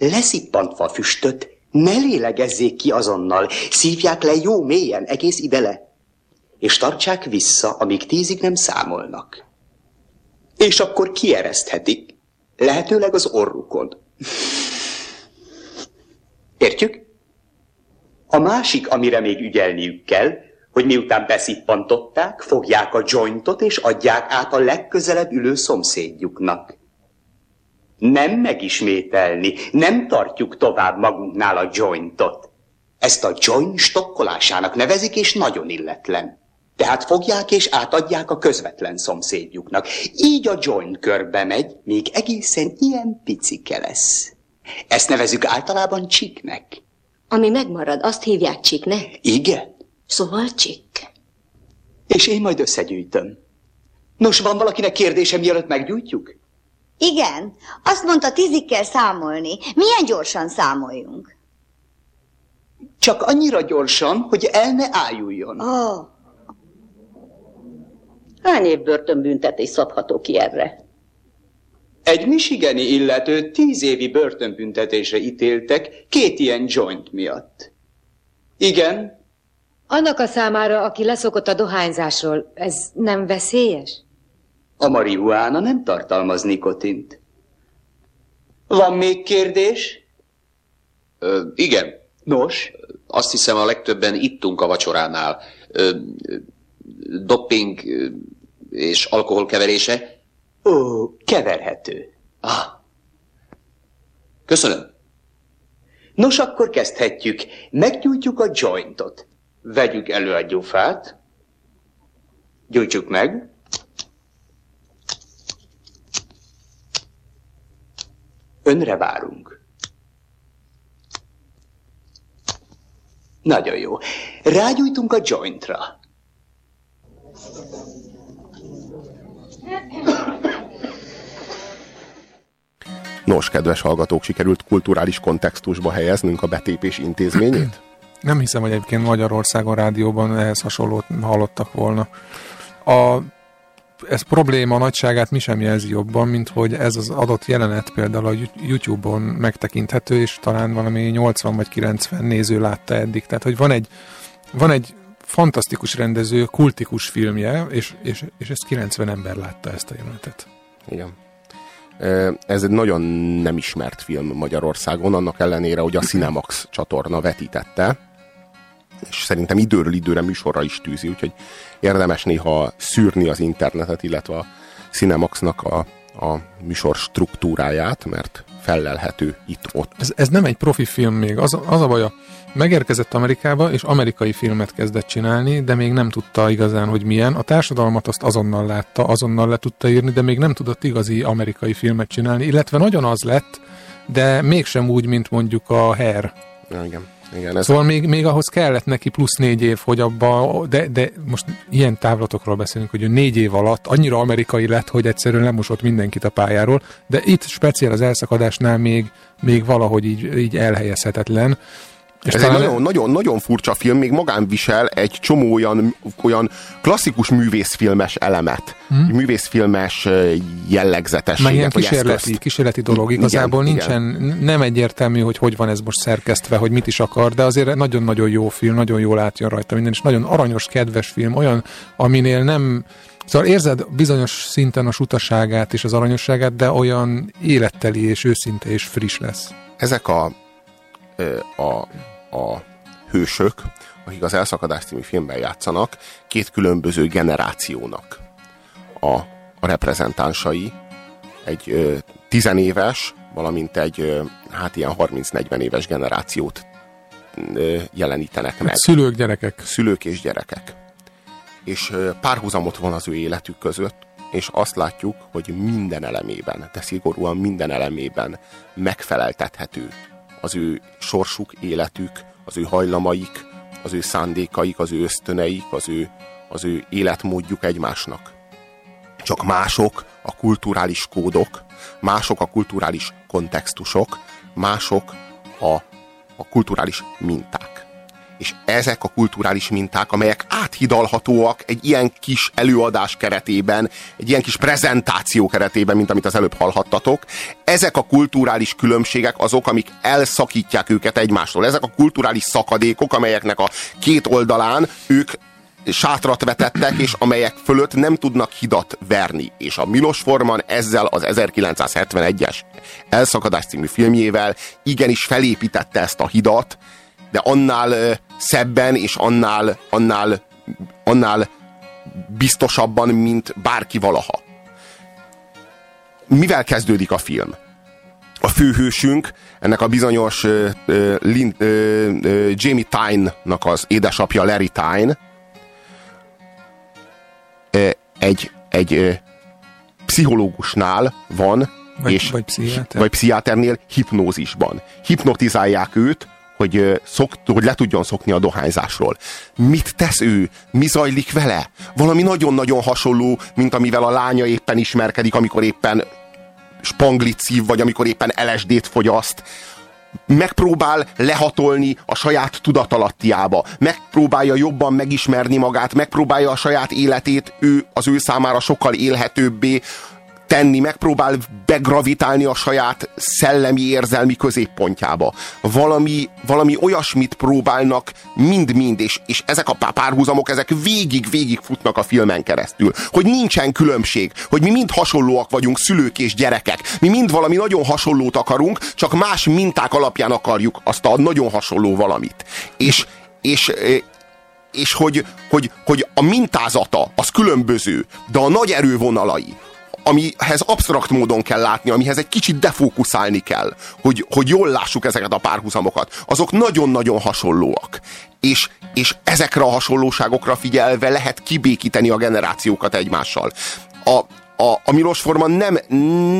leszippantva a füstöt, ne lélegezzék ki azonnal, szívják le jó mélyen, egész idele, és tartsák vissza, amíg tízig nem számolnak. És akkor kiereszthetik, lehetőleg az orrukon. Értjük? A másik, amire még ügyelniük kell, hogy miután beszippantották, fogják a jointot és adják át a legközelebb ülő szomszédjuknak nem megismételni, nem tartjuk tovább magunknál a jointot. Ezt a joint stokkolásának nevezik, és nagyon illetlen. Tehát fogják és átadják a közvetlen szomszédjuknak. Így a joint körbe megy, még egészen ilyen picike lesz. Ezt nevezük általában csiknek. Ami megmarad, azt hívják csiknek? Igen. Szóval csik. És én majd összegyűjtöm. Nos, van valakinek kérdése, mielőtt meggyújtjuk? Igen, azt mondta, tízig kell számolni. Milyen gyorsan számoljunk? Csak annyira gyorsan, hogy el ne ájuljon. Oh. Hány év börtönbüntetés szabható ki erre? Egy michigani illető tíz évi börtönbüntetésre ítéltek két ilyen joint miatt. Igen, Annak a számára, aki leszokott a dohányzásról, ez nem veszélyes? A marihuána nem tartalmaz nikotint. Van még kérdés? Ö, igen. Nos? Azt hiszem a legtöbben ittunk a vacsoránál. Ö, ö, és alkohol keverése. Ó, keverhető. Ah. Köszönöm. Nos, akkor kezdhetjük. Meggyújtjuk a jointot. Vegyük elő a gyufát. Gyújtsuk meg. Önre várunk. Nagyon jó. Rágyújtunk a jointra. Nos, kedves hallgatók, sikerült kulturális kontextusba helyeznünk a betépés intézményét? Nem hiszem, hogy egyébként Magyarországon rádióban ehhez hasonlót hallottak volna. A, ez probléma nagyságát mi sem jelzi jobban, mint hogy ez az adott jelenet például a YouTube-on megtekinthető, és talán valami 80 vagy 90 néző látta eddig. Tehát, hogy van egy, van egy fantasztikus rendező, kultikus filmje, és, és, és ezt 90 ember látta ezt a jelenetet. Igen. Ez egy nagyon nem ismert film Magyarországon, annak ellenére, hogy a Cinemax csatorna vetítette, és szerintem időről időre műsorra is tűzi, úgyhogy érdemes néha szűrni az internetet, illetve a Cinemaxnak a, a műsor struktúráját, mert fellelhető itt-ott. Ez, ez nem egy profi film még, az, az a baja. Megérkezett Amerikába, és amerikai filmet kezdett csinálni, de még nem tudta igazán, hogy milyen. A társadalmat azt azonnal látta, azonnal le tudta írni, de még nem tudott igazi amerikai filmet csinálni, illetve nagyon az lett, de mégsem úgy, mint mondjuk a Hair. Igen. Igen, ez szóval még, még ahhoz kellett neki plusz négy év, hogy abba, de, de most ilyen távlatokról beszélünk, hogy ő négy év alatt annyira amerikai lett, hogy egyszerűen lemosott mindenkit a pályáról, de itt speciál az elszakadásnál még, még valahogy így, így elhelyezhetetlen. És Ez talán... egy nagyon, nagyon, nagyon furcsa film, még magán visel egy csomó olyan, olyan klasszikus művészfilmes elemet, hmm. művészfilmes jellegzetes. Meg ilyen kísérleti, kísérleti dolog. Igazából igen, nincsen, igen. nem egyértelmű, hogy hogy van ez most szerkesztve, hogy mit is akar, de azért nagyon-nagyon jó film, nagyon jól átjön rajta minden, és nagyon aranyos, kedves film, olyan, aminél nem Szóval érzed bizonyos szinten a sutaságát és az aranyosságát, de olyan életteli és őszinte és friss lesz. Ezek a, a a hősök, akik az Elszakadás című filmben játszanak, két különböző generációnak a, a reprezentánsai. Egy ö, tizenéves, valamint egy ö, hát ilyen 30-40 éves generációt ö, jelenítenek meg. Szülők, gyerekek. Szülők és gyerekek. És ö, párhuzamot van az ő életük között, és azt látjuk, hogy minden elemében, de szigorúan minden elemében megfeleltethető az ő sorsuk, életük, az ő hajlamaik, az ő szándékaik, az ő ösztöneik, az ő, az ő életmódjuk egymásnak. Csak mások a kulturális kódok, mások a kulturális kontextusok, mások a, a kulturális minták és ezek a kulturális minták, amelyek áthidalhatóak egy ilyen kis előadás keretében, egy ilyen kis prezentáció keretében, mint amit az előbb hallhattatok, ezek a kulturális különbségek azok, amik elszakítják őket egymástól. Ezek a kulturális szakadékok, amelyeknek a két oldalán ők sátrat vetettek, és amelyek fölött nem tudnak hidat verni. És a Milos Forman ezzel az 1971-es Elszakadás című filmjével igenis felépítette ezt a hidat, de annál szebben és annál, annál, annál biztosabban, mint bárki valaha. Mivel kezdődik a film? A főhősünk, ennek a bizonyos uh, Lin, uh, uh, Jamie Tyne-nak az édesapja Larry Tyne, uh, egy, egy uh, pszichológusnál van, vagy, és, vagy, pszichiáter. vagy pszichiáternél hipnózisban. Hipnotizálják őt, hogy, szok, hogy le tudjon szokni a dohányzásról. Mit tesz ő? Mi zajlik vele? Valami nagyon-nagyon hasonló, mint amivel a lánya éppen ismerkedik, amikor éppen spanglit szív, vagy amikor éppen LSD-t fogyaszt, megpróbál lehatolni a saját tudatalattiába, megpróbálja jobban megismerni magát, megpróbálja a saját életét ő, az ő számára sokkal élhetőbbé tenni, megpróbál begravitálni a saját szellemi érzelmi középpontjába. Valami, valami olyasmit próbálnak mind-mind, és, és ezek a párhuzamok, ezek végig-végig futnak a filmen keresztül. Hogy nincsen különbség, hogy mi mind hasonlóak vagyunk, szülők és gyerekek. Mi mind valami nagyon hasonlót akarunk, csak más minták alapján akarjuk azt a nagyon hasonló valamit. És, és, és hogy, hogy, hogy a mintázata az különböző, de a nagy erővonalai, amihez absztrakt módon kell látni, amihez egy kicsit defókuszálni kell, hogy, hogy jól lássuk ezeket a párhuzamokat, azok nagyon-nagyon hasonlóak. És, és ezekre a hasonlóságokra figyelve lehet kibékíteni a generációkat egymással. A, a, a Milos Forman nem,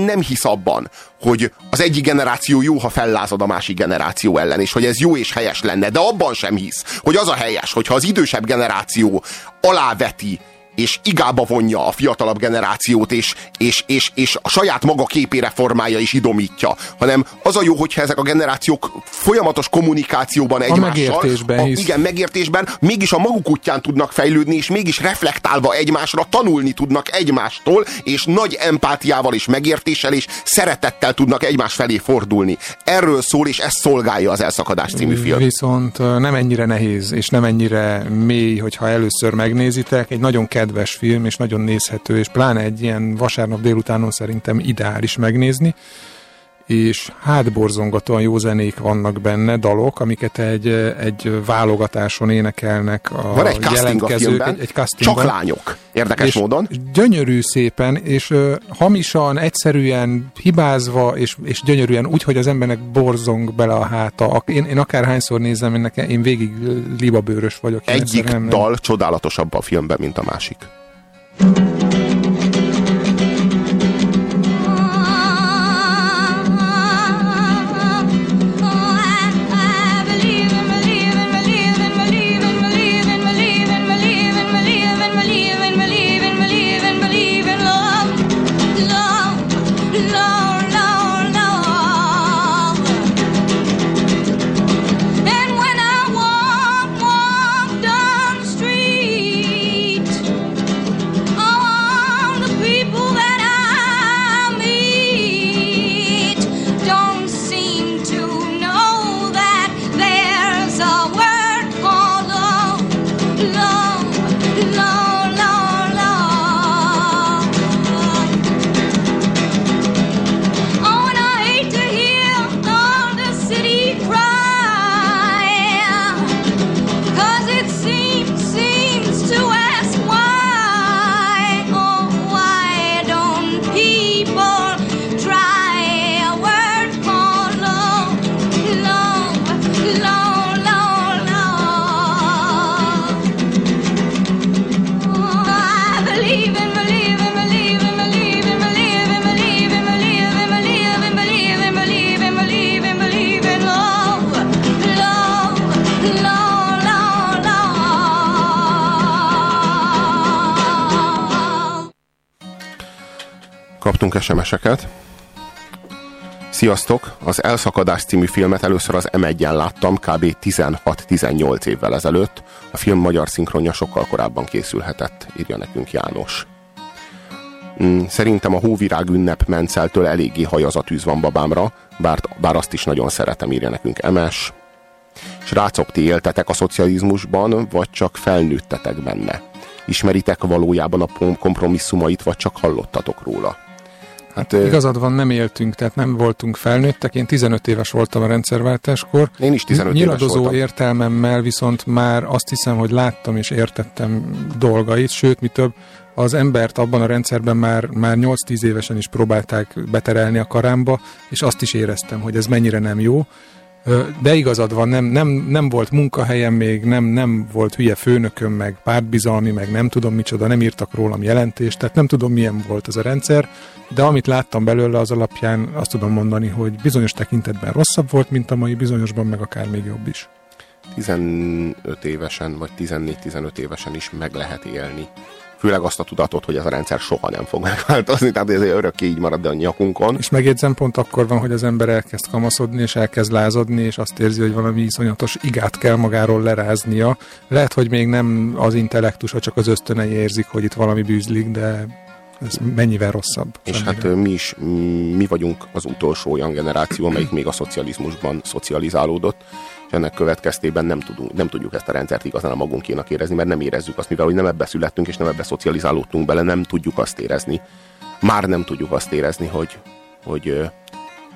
nem hisz abban, hogy az egyik generáció jó, ha fellázad a másik generáció ellen, és hogy ez jó és helyes lenne, de abban sem hisz, hogy az a helyes, hogyha az idősebb generáció aláveti és igába vonja a fiatalabb generációt, és, és, és, és a saját maga képére formálja és idomítja, hanem az a jó, hogyha ezek a generációk folyamatos kommunikációban egymással, a megértésben, a, hisz. igen, megértésben, mégis a maguk útján tudnak fejlődni, és mégis reflektálva egymásra tanulni tudnak egymástól, és nagy empátiával és megértéssel és szeretettel tudnak egymás felé fordulni. Erről szól, és ez szolgálja az Elszakadás című film. Viszont nem ennyire nehéz, és nem ennyire mély, hogyha először megnézitek. Egy nagyon kedves film, és nagyon nézhető, és pláne egy ilyen vasárnap délutánon szerintem ideális megnézni és hátborzongatóan jó zenék vannak benne, dalok, amiket egy, egy válogatáson énekelnek a Van egy casting a egy, egy castingban. csak lányok, érdekes és módon. Gyönyörű szépen, és uh, hamisan, egyszerűen, hibázva, és, és gyönyörűen úgy, hogy az embernek borzong bele a háta. Én, én akárhányszor nézem, én, nekem, én végig libabőrös vagyok. Egyik nem, dal csodálatosabb a filmben, mint a másik. Kaptunk SMS-eket. Sziasztok! Az Elszakadás című filmet először az M1-en láttam kb. 16-18 évvel ezelőtt. A film magyar szinkronja sokkal korábban készülhetett, írja nekünk János. Mm, szerintem a hóvirág ünnep menceltől eléggé hajazatűz van babámra, bár, bár azt is nagyon szeretem, írja nekünk MS. Srácok, ti éltetek a szocializmusban, vagy csak felnőttetek benne? Ismeritek valójában a kompromisszumait, vagy csak hallottatok róla? Hát, Igazad van, nem éltünk, tehát nem voltunk felnőttek. Én 15 éves voltam a rendszerváltáskor. Én is 15 Nyiladozó éves voltam. értelmemmel viszont már azt hiszem, hogy láttam és értettem dolgait, sőt, mi több, az embert abban a rendszerben már, már 8-10 évesen is próbálták beterelni a karámba, és azt is éreztem, hogy ez mennyire nem jó. De igazad van, nem, nem, nem volt munkahelyem még, nem, nem volt hülye főnököm, meg pártbizalmi, meg nem tudom micsoda, nem írtak rólam jelentést, tehát nem tudom milyen volt ez a rendszer, de amit láttam belőle az alapján azt tudom mondani, hogy bizonyos tekintetben rosszabb volt, mint a mai, bizonyosban meg akár még jobb is. 15 évesen, vagy 14-15 évesen is meg lehet élni főleg azt a tudatot, hogy ez a rendszer soha nem fog megváltozni, tehát ez örökké így marad a nyakunkon. És megjegyzem, pont akkor van, hogy az ember elkezd kamaszodni, és elkezd lázadni, és azt érzi, hogy valami iszonyatos igát kell magáról leráznia. Lehet, hogy még nem az intellektusa, csak az ösztönei érzik, hogy itt valami bűzlik, de ez mennyivel rosszabb. És semmivel. hát mi is, mi vagyunk az utolsó olyan generáció, amelyik még a szocializmusban szocializálódott, és ennek következtében nem, tudunk, nem tudjuk ezt a rendszert igazán a magunkénak érezni, mert nem érezzük azt, mivel hogy nem ebbe születtünk, és nem ebbe szocializálódtunk bele, nem tudjuk azt érezni. Már nem tudjuk azt érezni, hogy, hogy,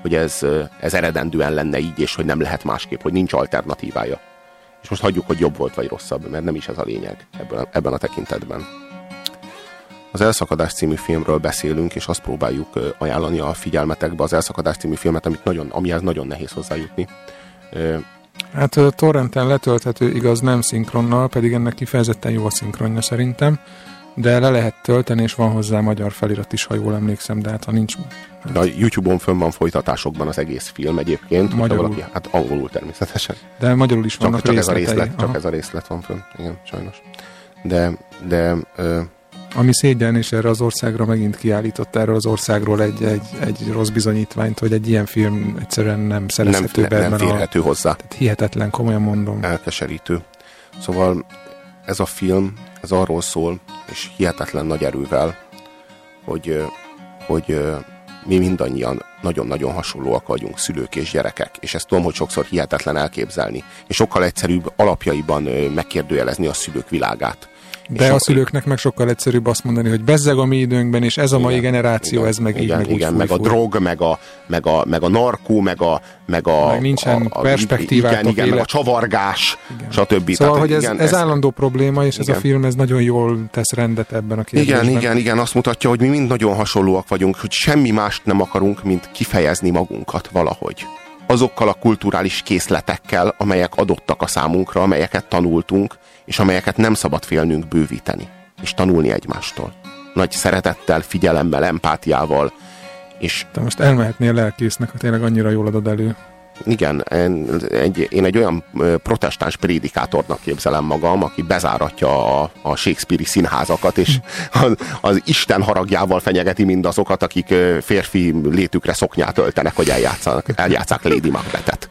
hogy ez, ez eredendően lenne így, és hogy nem lehet másképp, hogy nincs alternatívája. És most hagyjuk, hogy jobb volt vagy rosszabb, mert nem is ez a lényeg ebben, ebben a tekintetben. Az Elszakadás című filmről beszélünk, és azt próbáljuk ajánlani a figyelmetekbe az Elszakadás című filmet, amit nagyon, amihez nagyon nehéz hozzájutni. Hát a torrenten letölthető, igaz, nem szinkronnal, pedig ennek kifejezetten jó a szinkronja szerintem, de le lehet tölteni, és van hozzá magyar felirat is, ha jól emlékszem, de hát ha nincs... De a YouTube-on fönn van folytatásokban az egész film egyébként. Magyarul. Valaki, hát angolul természetesen. De magyarul is csak, vannak csak ez a részlet, csak Aha. ez a részlet van fönn. Igen, sajnos. De, de ö, Ami szégyen, és erre az országra megint kiállított erről az országról egy, egy, egy rossz bizonyítványt, hogy egy ilyen film egyszerűen nem szerezhető nem, be nem férhető hozzá. Tehát hihetetlen, komolyan mondom. Elkeserítő. Szóval ez a film, ez arról szól, és hihetetlen nagy erővel, hogy, hogy mi mindannyian nagyon-nagyon hasonlóak vagyunk, szülők és gyerekek, és ezt tudom, hogy sokszor hihetetlen elképzelni, és sokkal egyszerűbb alapjaiban megkérdőjelezni a szülők világát. De a szülőknek meg sokkal egyszerűbb azt mondani, hogy bezzeg a mi időnkben, és ez a mai generáció, ez meg így, igen, meg úgy igen, fúj, meg a fúj. drog, meg a, meg a, meg a narkó, meg a, meg a, Meg nincsen a, a, perspektívátok, igen, igen, meg a csavargás, stb. Szóval, Tehát hogy ez, igen, ez állandó probléma, és ez igen. a film ez nagyon jól tesz rendet ebben a kérdésben. Igen, igen, igen, azt mutatja, hogy mi mind nagyon hasonlóak vagyunk, hogy semmi mást nem akarunk, mint kifejezni magunkat valahogy. Azokkal a kulturális készletekkel, amelyek adottak a számunkra, amelyeket tanultunk, és amelyeket nem szabad félnünk bővíteni, és tanulni egymástól. Nagy szeretettel, figyelemmel, empátiával, és Te most elmehetnél lelkésznek, ha tényleg annyira jól adod elő. igen, én egy, én egy olyan protestáns prédikátornak képzelem magam, aki bezáratja a, a Shakespeare-i színházakat, és az, az Isten haragjával fenyegeti mindazokat, akik férfi létükre szoknyát öltenek, hogy eljátszanak, eljátszák Lady Macbethet.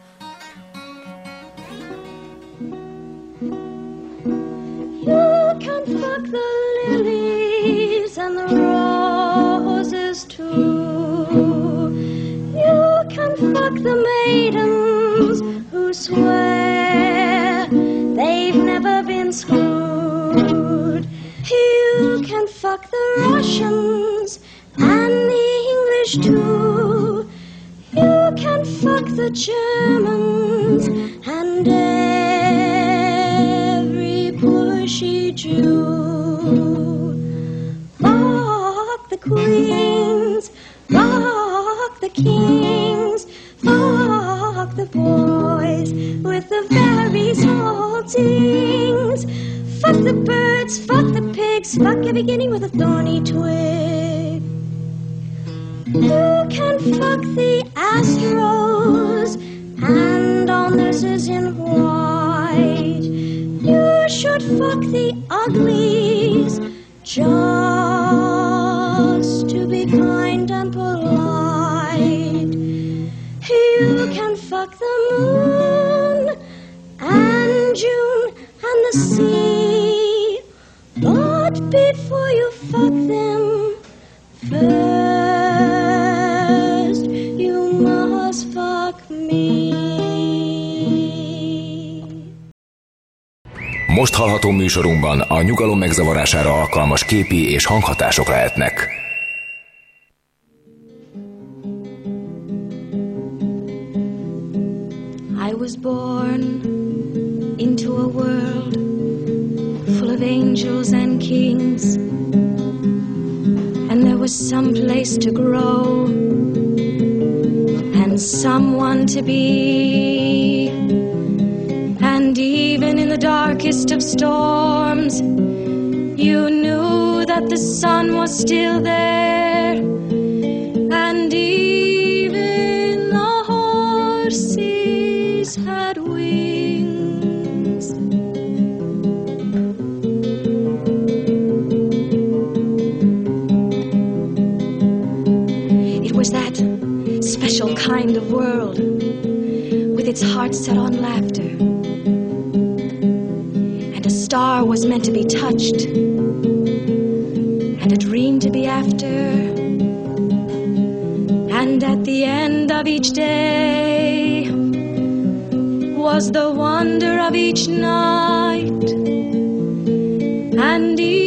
Germans and every pushy Jew. Queens, fuck the kings, fuck the boys with the very small tings. Fuck the birds, fuck the pigs, fuck every beginning with a thorny twig. You can fuck the Astros and all nurses in white. You should fuck the uglies be kind and polite. You can fuck the moon and June and the sea. But before you fuck them, first you must fuck me. Most hallható műsorunkban a nyugalom megzavarására alkalmas képi és hanghatások lehetnek. And there was some place to grow and someone to be. And even in the darkest of storms, you knew that the sun was still there. And even the horses its heart set on laughter. And a star was meant to be touched, and a dream to be after. And at the end of each day was the wonder of each night. And even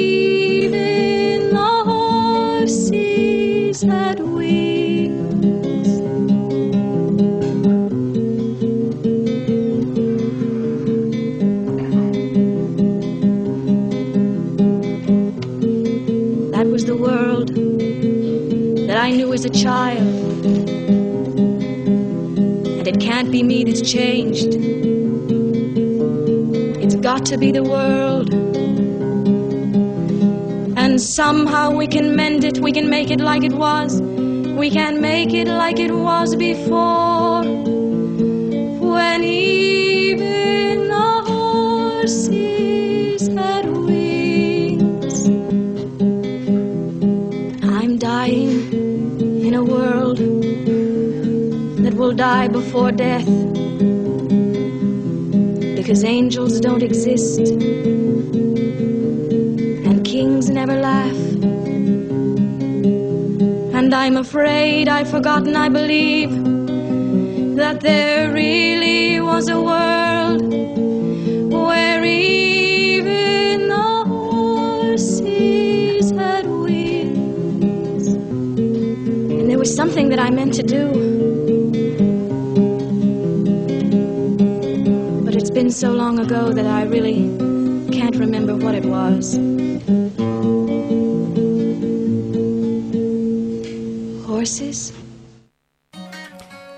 a child. And it can't be me that's changed. It's got to be the world. And somehow we can mend it, we can make it like it was. We can make it like it was before. When even the horses die before death. Because angels don't exist and kings never laugh. And I'm afraid I've forgotten, I believe, that there really was a world where even the horses had wings. And there was something that I meant to so long ago that I really can't remember what it was. Horses?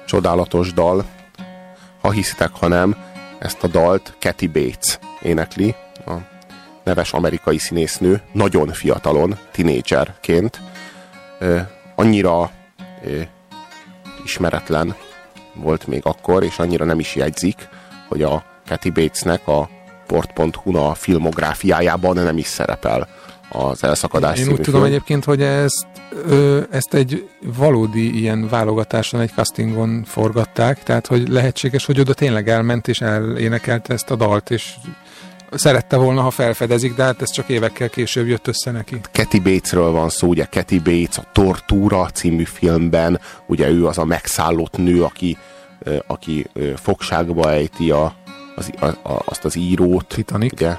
Csodálatos dal. Ha hiszitek, ha nem, ezt a dalt Kathy Bates énekli, a neves amerikai színésznő, nagyon fiatalon, tinédzserként. Annyira ismeretlen volt még akkor, és annyira nem is jegyzik, hogy a Kathy Batesnek a port.hu-na filmográfiájában nem is szerepel az elszakadás Én úgy tudom film. egyébként, hogy ezt, ö, ezt egy valódi ilyen válogatáson, egy castingon forgatták, tehát hogy lehetséges, hogy oda tényleg elment és elénekelte ezt a dalt, és szerette volna, ha felfedezik, de hát ez csak évekkel később jött össze neki. Kathy Batesről van szó, ugye Kathy Bates a Tortúra című filmben, ugye ő az a megszállott nő, aki, aki fogságba ejti a, az, a, a, azt az írót. Titanic. Ugye,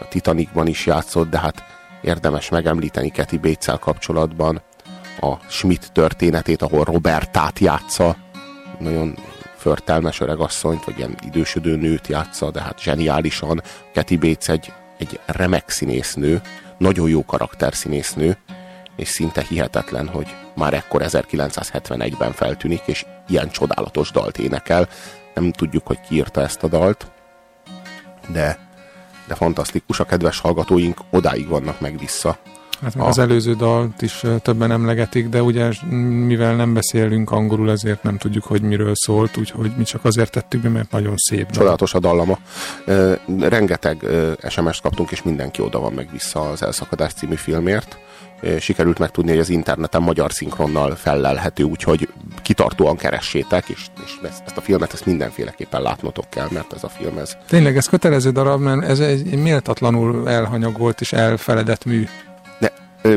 a Titanicban is játszott, de hát érdemes megemlíteni Kathy bates kapcsolatban a Schmidt történetét, ahol Robertát játsza, nagyon förtelmes öregasszonyt, vagy ilyen idősödő nőt játsza, de hát zseniálisan. Kathy Bates egy, egy remek színésznő, nagyon jó karakterszínésznő, és szinte hihetetlen, hogy már ekkor 1971-ben feltűnik, és ilyen csodálatos dalt énekel. Nem tudjuk, hogy ki írta ezt a dalt, de, de fantasztikus. A kedves hallgatóink odáig vannak meg vissza. Hát meg az előző dalt is többen emlegetik, de ugye mivel nem beszélünk angolul, ezért nem tudjuk, hogy miről szólt, úgyhogy mi csak azért tettük be, mert nagyon szép dal. Csodálatos a dallama. Rengeteg ö, SMS-t kaptunk, és mindenki oda van meg vissza az Elszakadás című filmért. Sikerült megtudni, hogy az interneten magyar szinkronnal fellelhető, úgyhogy kitartóan keressétek, és, és ezt, a filmet ezt mindenféleképpen látnotok kell, mert ez a film ez Tényleg ez kötelező darab, mert ez egy méltatlanul elhanyagolt és elfeledett mű. de ö,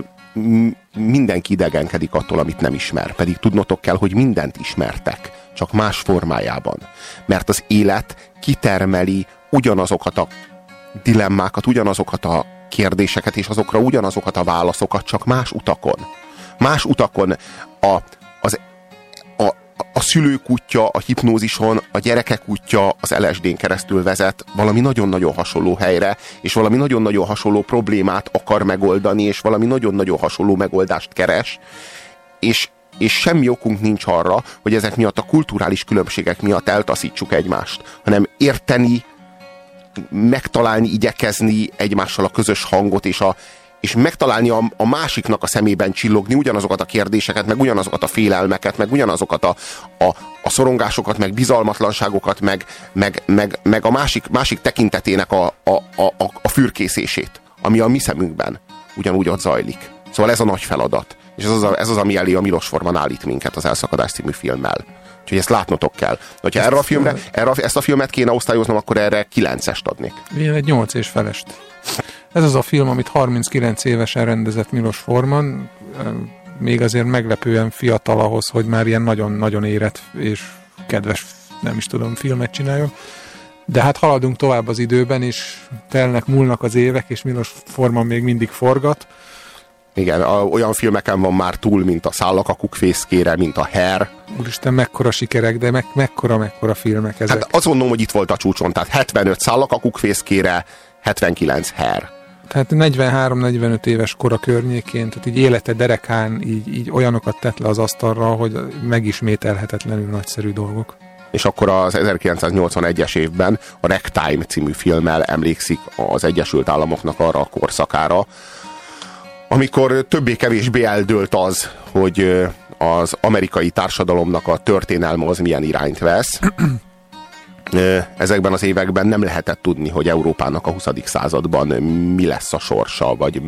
mindenki idegenkedik attól, amit nem ismer. Pedig tudnotok kell, hogy mindent ismertek, csak más formájában. Mert az élet kitermeli ugyanazokat a dilemmákat, ugyanazokat a kérdéseket, és azokra ugyanazokat a válaszokat, csak más utakon. Más utakon a, az, a, a szülők útja a hipnózison, a gyerekek útja az LSD-n keresztül vezet valami nagyon-nagyon hasonló helyre, és valami nagyon-nagyon hasonló problémát akar megoldani, és valami nagyon-nagyon hasonló megoldást keres, és, és semmi okunk nincs arra, hogy ezek miatt a kulturális különbségek miatt eltaszítsuk egymást, hanem érteni, megtalálni, igyekezni egymással a közös hangot, és, a, és megtalálni a, a másiknak a szemében csillogni ugyanazokat a kérdéseket, meg ugyanazokat a félelmeket, meg ugyanazokat a, a, a szorongásokat, meg bizalmatlanságokat, meg, meg, meg, meg a másik, másik tekintetének a, a, a, a fürkészését, ami a mi szemünkben ugyanúgy ott zajlik. Szóval ez a nagy feladat. És ez az, a, ez az ami elé a Milos Forman állít minket az Elszakadás című filmmel. Úgyhogy ezt látnotok kell. Hogyha erre a filmre, erre, ezt a filmet kéne osztályoznom, akkor erre 9-est adnék. Ilyen egy 8 és felest. Ez az a film, amit 39 évesen rendezett Milos Forman, még azért meglepően fiatal ahhoz, hogy már ilyen nagyon-nagyon érett és kedves, nem is tudom, filmet csináljon. De hát haladunk tovább az időben, és telnek, múlnak az évek, és Milos Forman még mindig forgat. Igen, a, olyan filmeken van már túl, mint a Szállak a kukfészkére, mint a Hair. Úristen, mekkora sikerek, de me- mekkora, mekkora filmek ezek. Hát azt gondolom, hogy itt volt a csúcson, tehát 75 Szállak a kukfészkére, 79 Hair. Tehát 43-45 éves kora környékén, tehát így élete derekán így, így olyanokat tett le az asztalra, hogy megismételhetetlenül nagyszerű dolgok. És akkor az 1981-es évben a Ragtime című filmmel emlékszik az Egyesült Államoknak arra a korszakára, amikor többé-kevésbé eldőlt az, hogy az amerikai társadalomnak a történelme az milyen irányt vesz. Ezekben az években nem lehetett tudni, hogy Európának a 20. században mi lesz a sorsa, vagy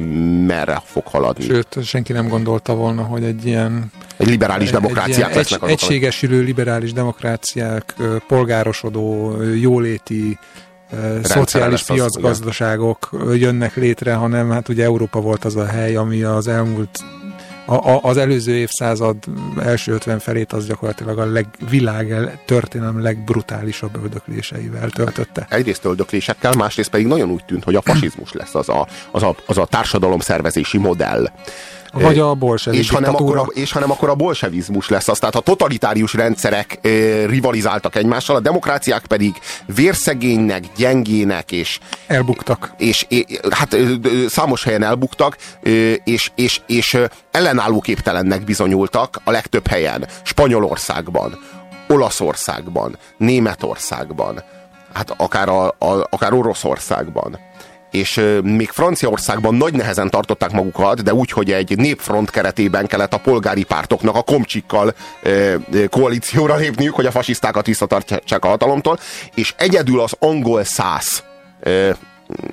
merre fog haladni. Sőt, senki nem gondolta volna, hogy egy ilyen... Egy liberális demokráciát egy lesznek egy, Egységesülő liberális demokráciák, polgárosodó, jóléti szociális piacgazdaságok jönnek létre, hanem hát ugye Európa volt az a hely, ami az elmúlt a, a, az előző évszázad első 50 felét az gyakorlatilag a leg, világ történelem legbrutálisabb öldökléseivel töltötte. Egyrészt öldöklésekkel, másrészt pedig nagyon úgy tűnt, hogy a fasizmus lesz az a, az a, az a társadalomszervezési modell, vagy a bolsevik és hanem, akkor a, és hanem akkor a bolsevizmus lesz az. Tehát a totalitárius rendszerek e, rivalizáltak egymással, a demokráciák pedig vérszegénynek, gyengének és... Elbuktak. És, és hát számos helyen elbuktak, és, és, és ellenálló képtelennek bizonyultak a legtöbb helyen. Spanyolországban, Olaszországban, Németországban, hát akár, a, a, akár Oroszországban és még Franciaországban nagy nehezen tartották magukat, de úgy, hogy egy népfront keretében kellett a polgári pártoknak a komcsikkal koalícióra lépniük, hogy a fasisztákat visszatartsák a hatalomtól, és egyedül az angol száz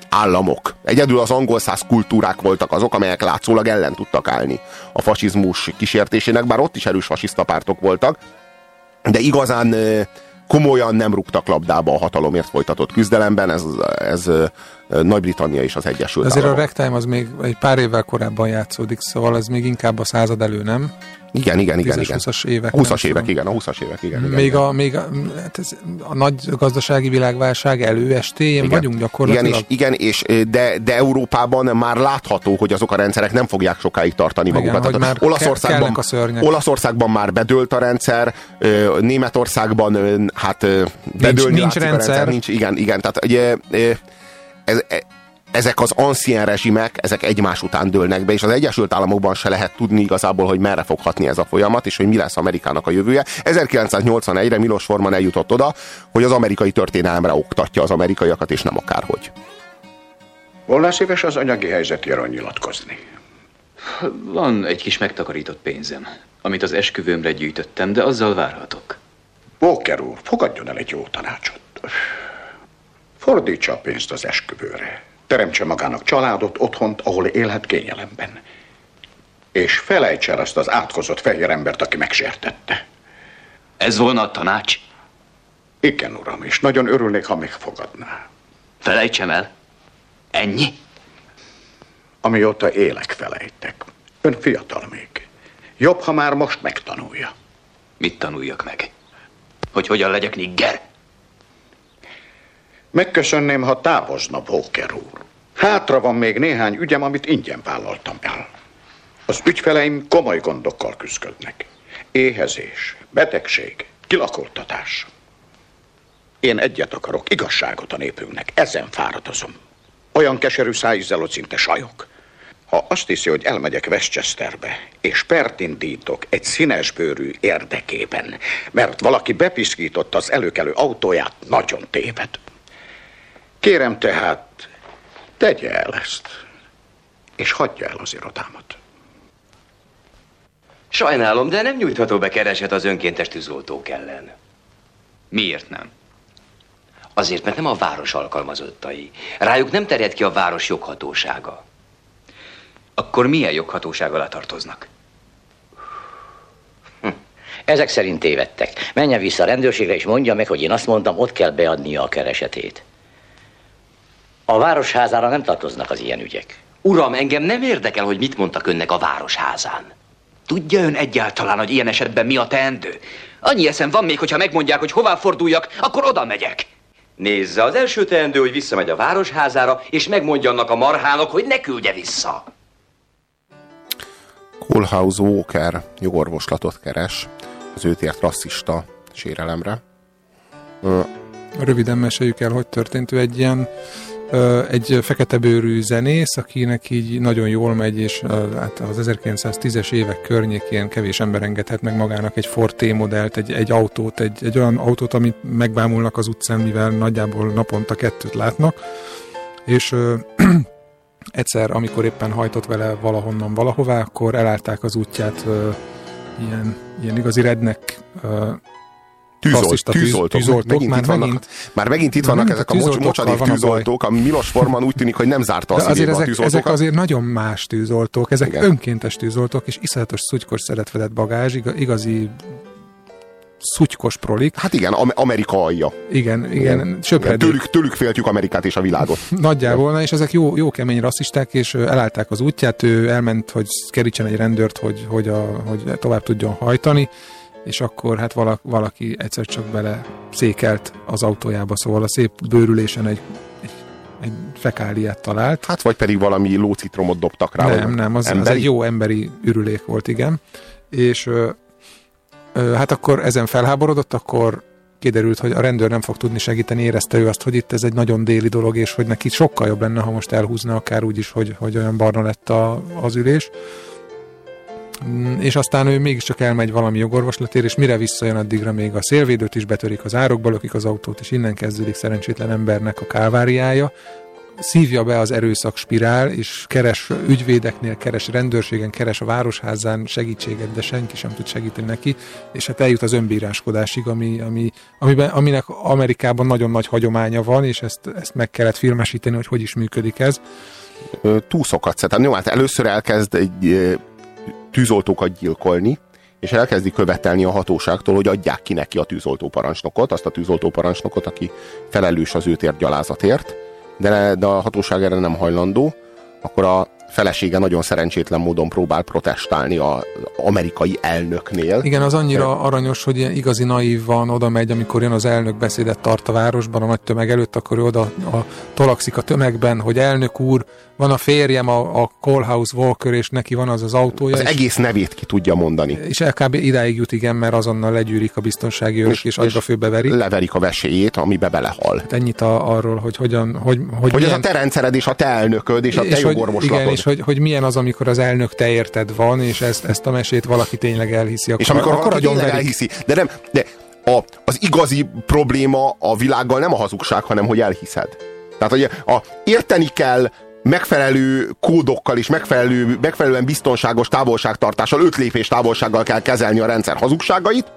államok. Egyedül az angol száz kultúrák voltak azok, amelyek látszólag ellen tudtak állni a fasizmus kísértésének, bár ott is erős fasiszta pártok voltak, de igazán komolyan nem rúgtak labdába a hatalomért folytatott küzdelemben, ez, ez Nagy-Britannia és az Egyesült Azért Államok. a ragtime az még egy pár évvel korábban játszódik, szóval ez még inkább a század elő, nem? Igen, igen, igen. 20-as évek. 20-as évek, igen, a 20-as évek, igen. igen még igen. a, még a, hát ez, a nagy gazdasági világválság előestéjén igen. vagyunk gyakorlatilag. Igen, és, igen és de, de Európában már látható, hogy azok a rendszerek nem fogják sokáig tartani igen, magukat. Hogy már Olaszországban, a szörnyek. Olaszországban már bedőlt a rendszer, Németországban hát bedőlni nincs, nincs rendszer. A rendszer. Nincs, igen, igen, tehát ugye, ez, ezek az ancien rezsimek, ezek egymás után dőlnek be, és az Egyesült Államokban se lehet tudni igazából, hogy merre fog hatni ez a folyamat, és hogy mi lesz Amerikának a jövője. 1981-re Milos Forman eljutott oda, hogy az amerikai történelemre oktatja az amerikaiakat, és nem akárhogy. Volna szíves az anyagi helyzetéről nyilatkozni? Van egy kis megtakarított pénzem, amit az esküvőmre gyűjtöttem, de azzal várhatok. Walker úr, fogadjon el egy jó tanácsot. Fordítsa a pénzt az esküvőre. Teremtse magának családot, otthont, ahol élhet kényelemben. És felejts el azt az átkozott fehér embert, aki megsértette. Ez volna a tanács? Igen, uram, és nagyon örülnék, ha megfogadná. Felejtsem el? Ennyi? Amióta élek, felejtek. Ön fiatal még. Jobb, ha már most megtanulja. Mit tanuljak meg? Hogy hogyan legyek nigger? Megköszönném, ha távozna, Walker úr. Hátra van még néhány ügyem, amit ingyen vállaltam el. Az ügyfeleim komoly gondokkal küzdködnek. Éhezés, betegség, kilakoltatás. Én egyet akarok, igazságot a népünknek. Ezen fáradozom. Olyan keserű szájízzel, hogy szinte sajok. Ha azt hiszi, hogy elmegyek Westchesterbe, és pert indítok egy színesbőrű érdekében, mert valaki bepiszkította az előkelő autóját, nagyon téved. Kérem tehát, tegye el ezt, és hagyja el az irodámat. Sajnálom, de nem nyújtható be kereset az önkéntes tűzoltók ellen. Miért nem? Azért, mert nem a város alkalmazottai. Rájuk nem terjed ki a város joghatósága. Akkor milyen joghatóság alá tartoznak? Hm. Ezek szerint tévedtek. Menjen vissza a rendőrségre, és mondja meg, hogy én azt mondtam, ott kell beadnia a keresetét. A városházára nem tartoznak az ilyen ügyek. Uram, engem nem érdekel, hogy mit mondtak önnek a városházán. Tudja ön egyáltalán, hogy ilyen esetben mi a teendő? Annyi eszem van még, hogyha megmondják, hogy hová forduljak, akkor oda megyek. Nézze, az első teendő, hogy visszamegy a városházára, és megmondja annak a marhának, hogy ne küldje vissza. Kohlhaus Walker jogorvoslatot keres az őt ért rasszista sérelemre. Röviden meséljük el, hogy történt. Ő egy ilyen egy feketebőrű zenész, akinek így nagyon jól megy, és hát az 1910-es évek környékén kevés ember engedhet meg magának egy Ford T-modellt, egy, egy autót, egy, egy olyan autót, amit megbámulnak az utcán, mivel nagyjából naponta kettőt látnak. És egyszer, amikor éppen hajtott vele valahonnan valahová, akkor elállták az útját ilyen, ilyen igazi rednek Tűzolt, tűzoltók. tűzoltók. Megint Már itt vannak, megint, már megint itt vannak ezek a mocs, mocsadék tűzoltók, a Milos Forman úgy tűnik, hogy nem zárta de azért szívébe a ezek, tűzoltókat. ezek azért nagyon más tűzoltók, ezek Igen. önkéntes tűzoltók, és iszonyatos szutykos szeretvedett bagázs, iga- igazi szutykos prolik. Hát igen, Am- Amerika alja. Igen, igen, söpredék. Tőlük, tőlük féltjük Amerikát és a világot. Nagyjából, na, és ezek jó, jó kemény rasszisták, és elállták az útját, ő elment, hogy kerítsen egy rendőrt, hogy, hogy, a, hogy tovább tudjon hajtani, és akkor hát valaki, valaki egyszer csak bele székelt az autójába, szóval a szép bőrülésen egy, egy, egy fekáliát talált. Hát vagy pedig valami lócitromot dobtak rá. Nem, nem, az, az emberi? egy jó emberi ürülék volt, igen. És ö, ö, hát akkor ezen felháborodott, akkor kiderült, hogy a rendőr nem fog tudni segíteni, érezte ő azt, hogy itt ez egy nagyon déli dolog, és hogy neki sokkal jobb lenne, ha most elhúzna, akár úgy is, hogy, hogy olyan barna lett a, az ülés. Mm, És aztán ő mégiscsak elmegy valami jogorvoslatért, és mire visszajön addigra még a szélvédőt is betörik az árokba, lökik az autót, és innen kezdődik szerencsétlen embernek a kálváriája. Szívja be az erőszak spirál, és keres ügyvédeknél, keres rendőrségen, keres a városházán segítséget, de senki sem tud segíteni neki, és hát eljut az önbíráskodásig, ami, ami, amiben, aminek Amerikában nagyon nagy hagyománya van, és ezt, ezt meg kellett filmesíteni, hogy hogy is működik ez. Túszokat szed. Jó, hát először elkezd egy tűzoltókat gyilkolni, és elkezdi követelni a hatóságtól, hogy adják ki neki a tűzoltó parancsnokot, azt a tűzoltó parancsnokot, aki felelős az őt ért gyalázatért, de, de a hatóság erre nem hajlandó, akkor a felesége nagyon szerencsétlen módon próbál protestálni az amerikai elnöknél. Igen, az annyira aranyos, hogy ilyen igazi naív van, oda megy, amikor jön az elnök beszédet tart a városban, a nagy tömeg előtt, akkor ő oda a, tolakszik a tömegben, hogy elnök úr, van a férjem, a, a Colehouse Walker, és neki van az az autója. Az és, egész nevét ki tudja mondani. és LKB idáig jut, igen, mert azonnal legyűrik a biztonsági őrök, és, és agyba főbeveri. Leverik a veséjét, amibe belehal. Hát ennyit a, arról, hogy hogyan, hogy, hogy, Hogy ez milyen, a te rendszered, és a te elnököd, és a te és jogorvoslatod. igen, és hogy, hogy milyen az, amikor az elnök te érted van, és ezt, ezt a mesét valaki tényleg elhiszi. Akkor, És amikor akkor valaki tényleg agyonverik. elhiszi. De nem, de a, az igazi probléma a világgal nem a hazugság, hanem hogy elhiszed. Tehát, hogy a, érteni kell megfelelő kódokkal és megfelelő, megfelelően biztonságos távolságtartással, öt lépés távolsággal kell kezelni a rendszer hazugságait,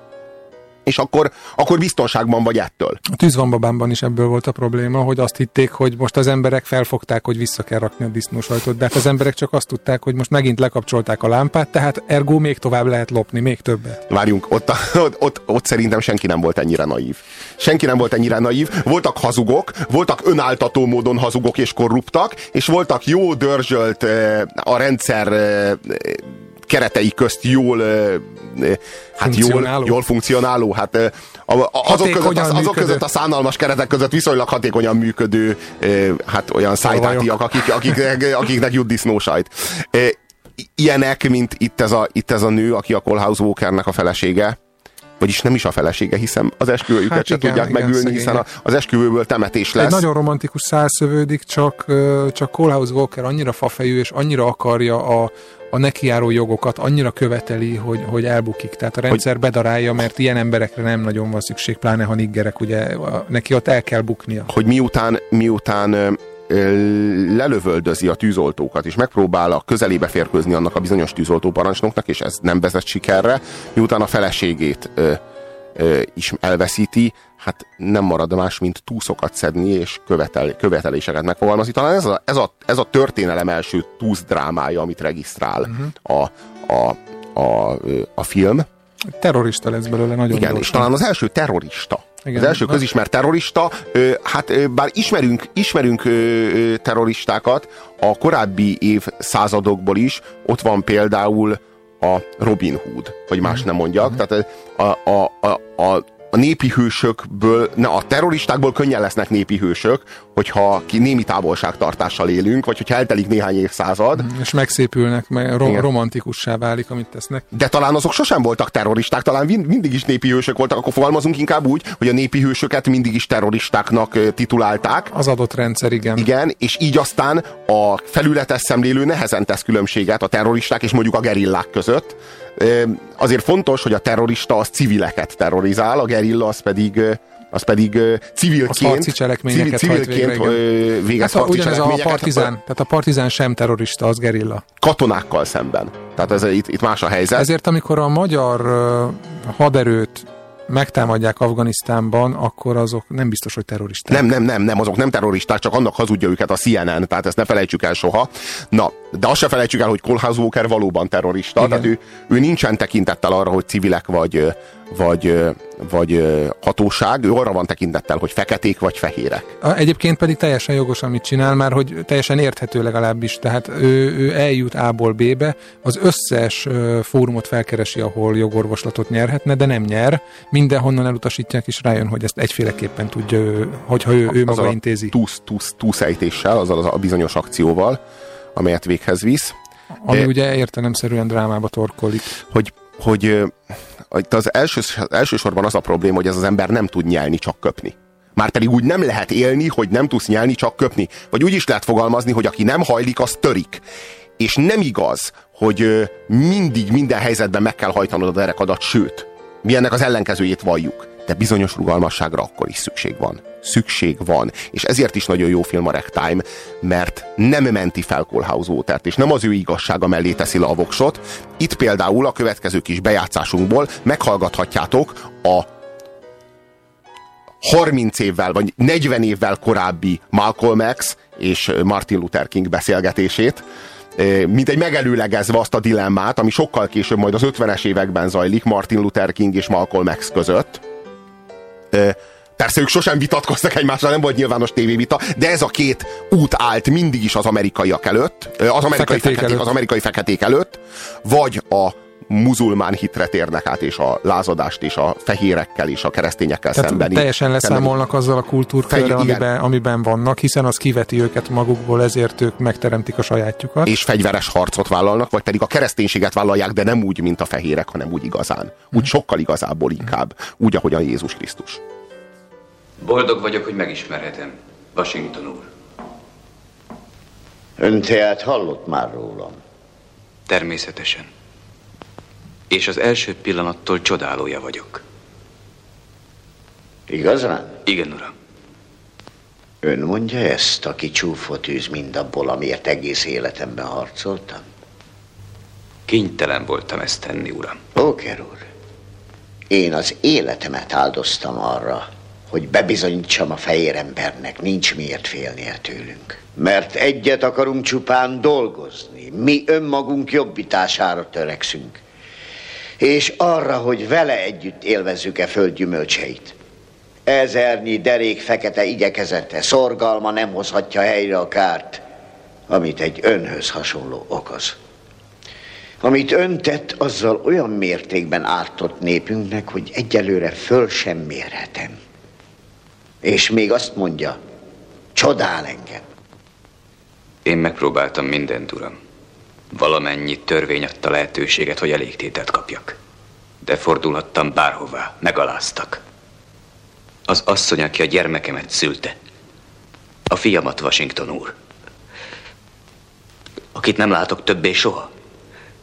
és akkor, akkor biztonságban vagy ettől. A tűzvambabámban is ebből volt a probléma, hogy azt hitték, hogy most az emberek felfogták, hogy vissza kell rakni a disznósajtot, de hát az emberek csak azt tudták, hogy most megint lekapcsolták a lámpát, tehát ergo még tovább lehet lopni, még többet. Várjunk, ott, a, ott, ott, ott szerintem senki nem volt ennyire naív. Senki nem volt ennyire naív. Voltak hazugok, voltak önáltató módon hazugok és korruptak, és voltak jó dörzsölt eh, a rendszer eh, keretei közt jól hát jól, Funkcionáló. jól funkcionáló, hát azok, között, az, azok között a szánalmas keretek között viszonylag hatékonyan működő hát olyan szájtátiak, akik, akiknek, akiknek jut disznósajt. Ilyenek, mint itt ez, a, itt ez a nő, aki a Colhouse Walkernek a felesége, vagyis nem is a felesége, hiszen az esküvőjüket Hát se igen, tudják igen, megülni, hiszen a, szegények. az esküvőből temetés Lesz. Egy nagyon romantikus szál szövődik, csak, csak Colehouse Walker annyira fafejű, és annyira akarja a, a nekiáró jogokat, annyira követeli, hogy, hogy elbukik. Tehát a rendszer bedarálja, mert ilyen emberekre nem nagyon van szükség, pláne ha niggerek, ugye a- neki ott el kell buknia. hogy miután, miután lelövöldözi a tűzoltókat, és megpróbál a közelébe férkőzni annak a bizonyos tűzoltó parancsnoknak, és ez nem vezet sikerre, miután a feleségét ö, is elveszíti, hát nem marad más, mint túszokat szedni, és követel, követeléseket megfogalmazni. Talán ez a, ez a, ez a történelem első túsz drámája, amit regisztrál Mhm. a, a, a, a film. Terrorista lesz belőle nagyon Igen, gyorsan. és talán az első terrorista. Igen. Az első közismert terrorista, hát bár ismerünk, ismerünk terroristákat a korábbi évszázadokból is, ott van például a Robin Hood, hogy más nem mondjak. Tehát a, a, a, a, a népi hősökből, ne, a terroristákból könnyen lesznek népi hősök, hogyha ki némi távolságtartással élünk, vagy hogyha eltelik néhány évszázad. És megszépülnek, meg ro- romantikussá válik, amit tesznek. De talán azok sosem voltak terroristák, talán mind- mindig is népi hősök voltak, akkor fogalmazunk inkább úgy, hogy a népi hősöket mindig is terroristáknak titulálták. Az adott rendszer, igen. Igen, és így aztán a felületes szemlélő nehezen tesz különbséget a terroristák és mondjuk a gerillák között. Azért fontos, hogy a terrorista az civileket terrorizál, a gerilla az pedig az pedig civilként, Az cselekményeket civil, hajt civilként ö, végez hát, a- harci a partizán, tehát a partizán sem terrorista, az gerilla. katonákkal szemben. Tehát ez, itt, itt más a helyzet. Ezért amikor a magyar haderőt megtámadják Afganisztánban, akkor azok nem biztos, hogy terroristák. Nem, nem, nem, nem, azok nem terroristák, csak annak hazudja őket a CNN, tehát ezt ne felejtsük el soha. Na, de azt se felejtsük el, hogy Kohlhaas Walker valóban terrorista, Igen. tehát ő, ő nincsen tekintettel arra, hogy civilek vagy, vagy, vagy hatóság, ő arra van tekintettel, hogy feketék vagy fehérek. Egyébként pedig teljesen jogos, amit csinál, már hogy teljesen érthető legalábbis. Tehát ő, ő eljut A-ból B-be, az összes fórumot felkeresi, ahol jogorvoslatot nyerhetne, de nem nyer. Mindenhonnan elutasítják, és rájön, hogy ezt egyféleképpen tudja, hogyha ő, ő maga intézi. Túsz, túsz, túszejtéssel, azzal az a bizonyos akcióval, amelyet véghez visz. Ami Eh, ugye értelemszerűen drámába torkolik. hogy, hogy itt az első, elsősorban az a probléma, hogy ez az ember nem tud nyelni, csak köpni. Márpedig úgy nem lehet élni, hogy nem tudsz nyelni, csak köpni. Vagy úgy is lehet fogalmazni, hogy aki nem hajlik, az törik. És nem igaz, hogy mindig, minden helyzetben meg kell hajtanod a derekadat, sőt, mi ennek az ellenkezőjét valljuk. De bizonyos rugalmasságra akkor is szükség van. Szükség van. És ezért is nagyon jó film a Ragtime, mert nem menti fel Kohlhaas Watert, és nem az ő igazsága mellé teszi le a voksot. Itt például a következő kis bejátszásunkból meghallgathatjátok a 30 évvel, vagy 40 évvel korábbi Malcolm X és Martin Luther King beszélgetését, eh, mint egy megelőlegezve azt a dilemmát, ami sokkal később majd az 50-es években zajlik Martin Luther King és Malcolm X között. Persze ők sosem vitatkoztak egymással, nem volt nyilvános tévévita, de ez a két út állt mindig is az amerikaiak előtt, az amerikai, Feketék feketék, előtt. az amerikai feketék előtt, vagy a muzulmán hitre térnek át, és a lázadást, és a fehérekkel, és a keresztényekkel Tehát szembeni. teljesen szembeni- leszámolnak azzal a kultúrkörrel, amiben, amiben vannak, hiszen az kiveti őket magukból, ezért ők megteremtik a sajátjukat. és fegyveres harcot vállalnak, vagy pedig a kereszténységet vállalják, de nem úgy, mint a fehérek, hanem úgy igazán. Úgy sokkal igazából inkább. Úgy, ahogyan Jézus Krisztus. Boldog vagyok, hogy megismerhetem. Washington úr. Ön tehát hallott már rólam. Természetesen. És az első pillanattól csodálója vagyok. Igazán? Igen, uram. Ön mondja ezt, aki csúfot űz mindabból, amiért egész életemben harcoltam? Kénytelen voltam ezt tenni, uram. Póker úr, én az életemet áldoztam arra, hogy bebizonyítsam a fehér embernek, nincs miért félnie tőlünk. Mert egyet akarunk csupán dolgozni, mi önmagunk jobbítására törekszünk. És arra, hogy vele együtt élvezzük-e föld gyümölcseit. Ezernyi derék fekete igyekezete, szorgalma nem hozhatja helyre a kárt, amit egy önhöz hasonló okoz. Amit ön tett, azzal olyan mértékben ártott népünknek, hogy egyelőre föl sem mérhetem. És még azt mondja, csodál engem. Én megpróbáltam mindent, uram. Valamennyi törvény adta lehetőséget, hogy elégtételt kapjak. De fordulhattam bárhová, megaláztak. Az asszony, aki a gyermekemet szülte. A fiamat, Washington úr. Akit nem látok többé soha.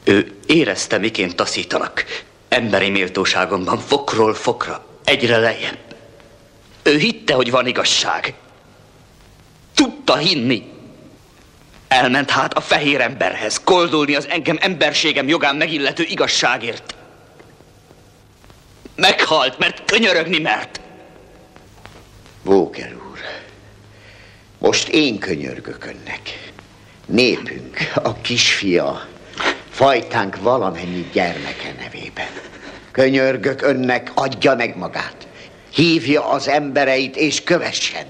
Ő érezte, miként taszítanak. Emberi méltóságomban fokról fokra, egyre lejjebb. Ő hitte, hogy van igazság. Tudta hinni. Elment hát a fehér emberhez, koldulni az engem emberségem jogán megillető igazságért. Meghalt, mert könyörögni mert. Vóker úr, most én könyörgök önnek. Népünk, a kisfia, fajtánk valamennyi gyermeke nevében. Könyörgök önnek, adja meg magát. Hívja az embereit és kövessen.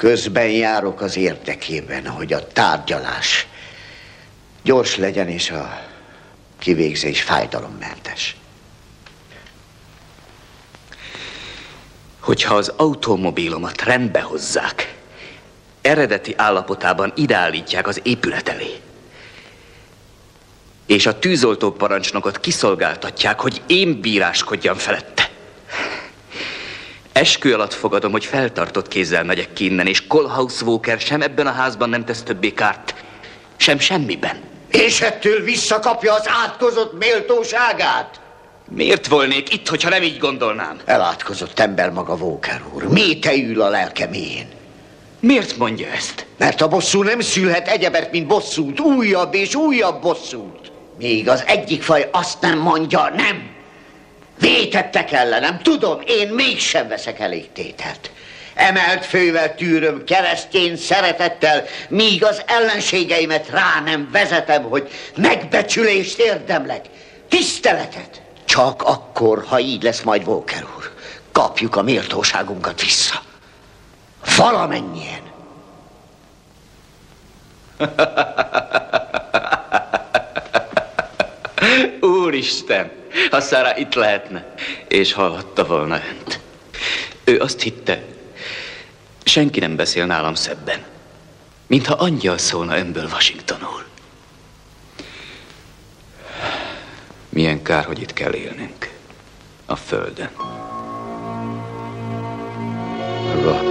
Közben járok az érdekében, hogy a tárgyalás gyors legyen és a kivégzés fájdalommentes. Hogyha az automobilomat rendbe hozzák, eredeti állapotában ideállítják az épület elé, és a tűzoltó parancsnokot kiszolgáltatják, hogy én bíráskodjam felette. Eskü alatt fogadom, hogy feltartott kézzel megyek ki innen, és Colhouse Walker sem ebben a házban nem tesz többé kárt, sem semmiben. És ettől visszakapja az átkozott méltóságát? Miért volnék itt, hogyha nem így gondolnám? Elátkozott ember maga Walker úr. Méte ül a lelke mélyén. Miért mondja ezt? Mert a bosszú nem szülhet egyebet, mint bosszút, újabb és újabb bosszút. Míg az egyik faj azt nem mondja, nem. Vétettek ellenem, tudom, én mégsem veszek elég tételt. Emelt fővel tűröm keresztény szeretettel, míg az ellenségeimet rá nem vezetem, hogy megbecsülést érdemlek, tiszteletet. Csak akkor, ha így lesz majd Walker úr, kapjuk a méltóságunkat vissza. Valamennyien. Úristen, ha Szára itt lehetne, és hallhatta volna önt. Ő azt hitte, senki nem beszél nálam szebben, mintha angyal szólna önből Washingtonul. Milyen kár, hogy itt kell élnünk. A földön. Maga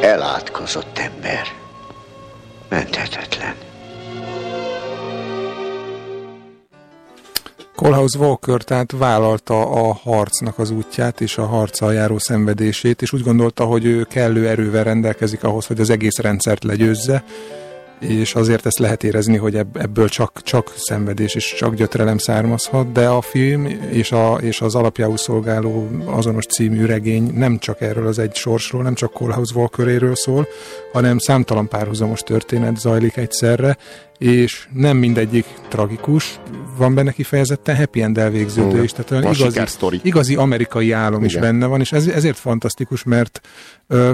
elátkozott ember. Menthetetlen. Colhouse Walker tehát vállalta a harcnak az útját és a harccal járó szenvedését, és úgy gondolta, hogy ő kellő erővel rendelkezik ahhoz, hogy az egész rendszert legyőzze, és azért ezt lehet érezni, hogy ebből csak, csak szenvedés és csak gyötrelem származhat, de a film és, a, és az alapjául szolgáló azonos című regény nem csak erről az egy sorsról, nem csak Colhouse Walkeréről szól, hanem számtalan párhuzamos történet zajlik egyszerre, és nem mindegyik tragikus, van benne kifejezetten happy end elvégződő is, tehát olyan igazi, igazi amerikai álom Igen. is benne van, és ez, ezért fantasztikus, mert ö,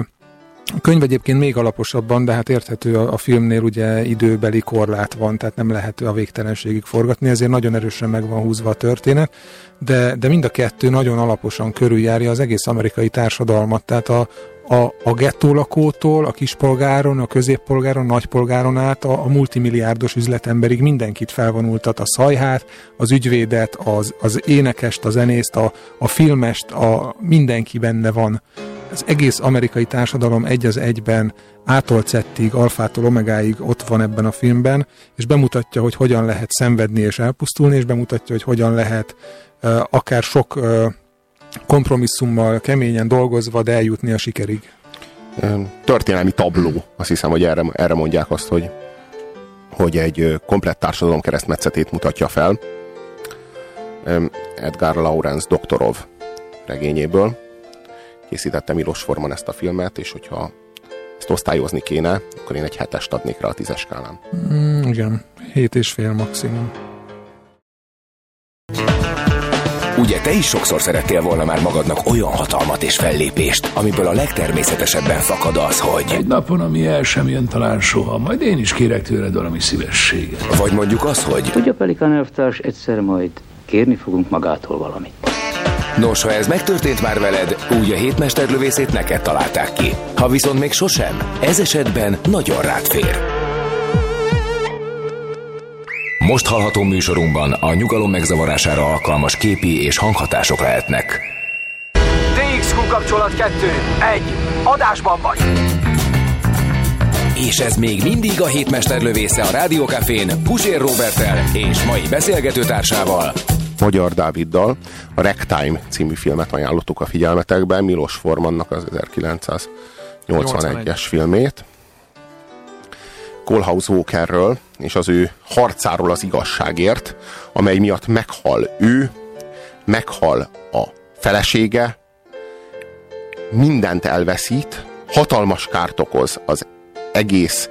a könyv egyébként még alaposabban, de hát érthető a, a filmnél ugye időbeli korlát van, tehát nem lehet a végtelenségig forgatni, ezért nagyon erősen meg van húzva a történet, de, de mind a kettő nagyon alaposan körüljárja az egész amerikai társadalmat, tehát a, a, a gettó lakótól, a kispolgáron, a középpolgáron, a nagypolgáron át a, a multimilliárdos üzletemberig mindenkit felvonultat, a szajhát, az ügyvédet, az, az énekest, a zenészt, a, a filmest, a, mindenki benne van az egész amerikai társadalom egy az egyben ától zettig, alfától omegáig ott van ebben a filmben, és bemutatja, hogy hogyan lehet szenvedni és elpusztulni, és bemutatja, hogy hogyan lehet uh, akár sok uh, kompromisszummal, keményen dolgozva, de eljutni a sikerig. Történelmi tabló, azt hiszem, hogy erre, erre mondják azt, hogy, hogy egy komplett társadalom keresztmetszetét mutatja fel. Edgar Lawrence Doktorov regényéből készítette Milos Forman ezt a filmet, és hogyha ezt osztályozni kéne, akkor én egy hetest adnék rá a tízes skálán. Mm, igen, hét és fél maximum. Ugye te is sokszor szerettél volna már magadnak olyan hatalmat és fellépést, amiből a legtermészetesebben fakad az, hogy... Egy napon, ami el sem jön talán soha, majd én is kérek tőled valami szívességet. Vagy mondjuk az, hogy... Tudja, Pelikan elvtárs, egyszer majd kérni fogunk magától valamit. Nos, ha ez megtörtént már veled, úgy a hétmesterlövészét neked találták ki. Ha viszont még sosem, ez esetben nagyon rád fér. Most hallható műsorunkban a nyugalom megzavarására alkalmas képi és hanghatások lehetnek. DXQ kapcsolat 2. 1. Adásban vagy! És ez még mindig a hétmesterlövésze a Rádiókafén Pusér Robertel és mai beszélgetőtársával, Magyar Dáviddal. A Ragtime című filmet ajánlottuk a figyelmetekben, Milos Formannak az 1981-es filmét. Colhouse Walkerről és az ő harcáról az igazságért, amely miatt meghal ő, meghal a felesége, mindent elveszít, hatalmas kárt okoz az egész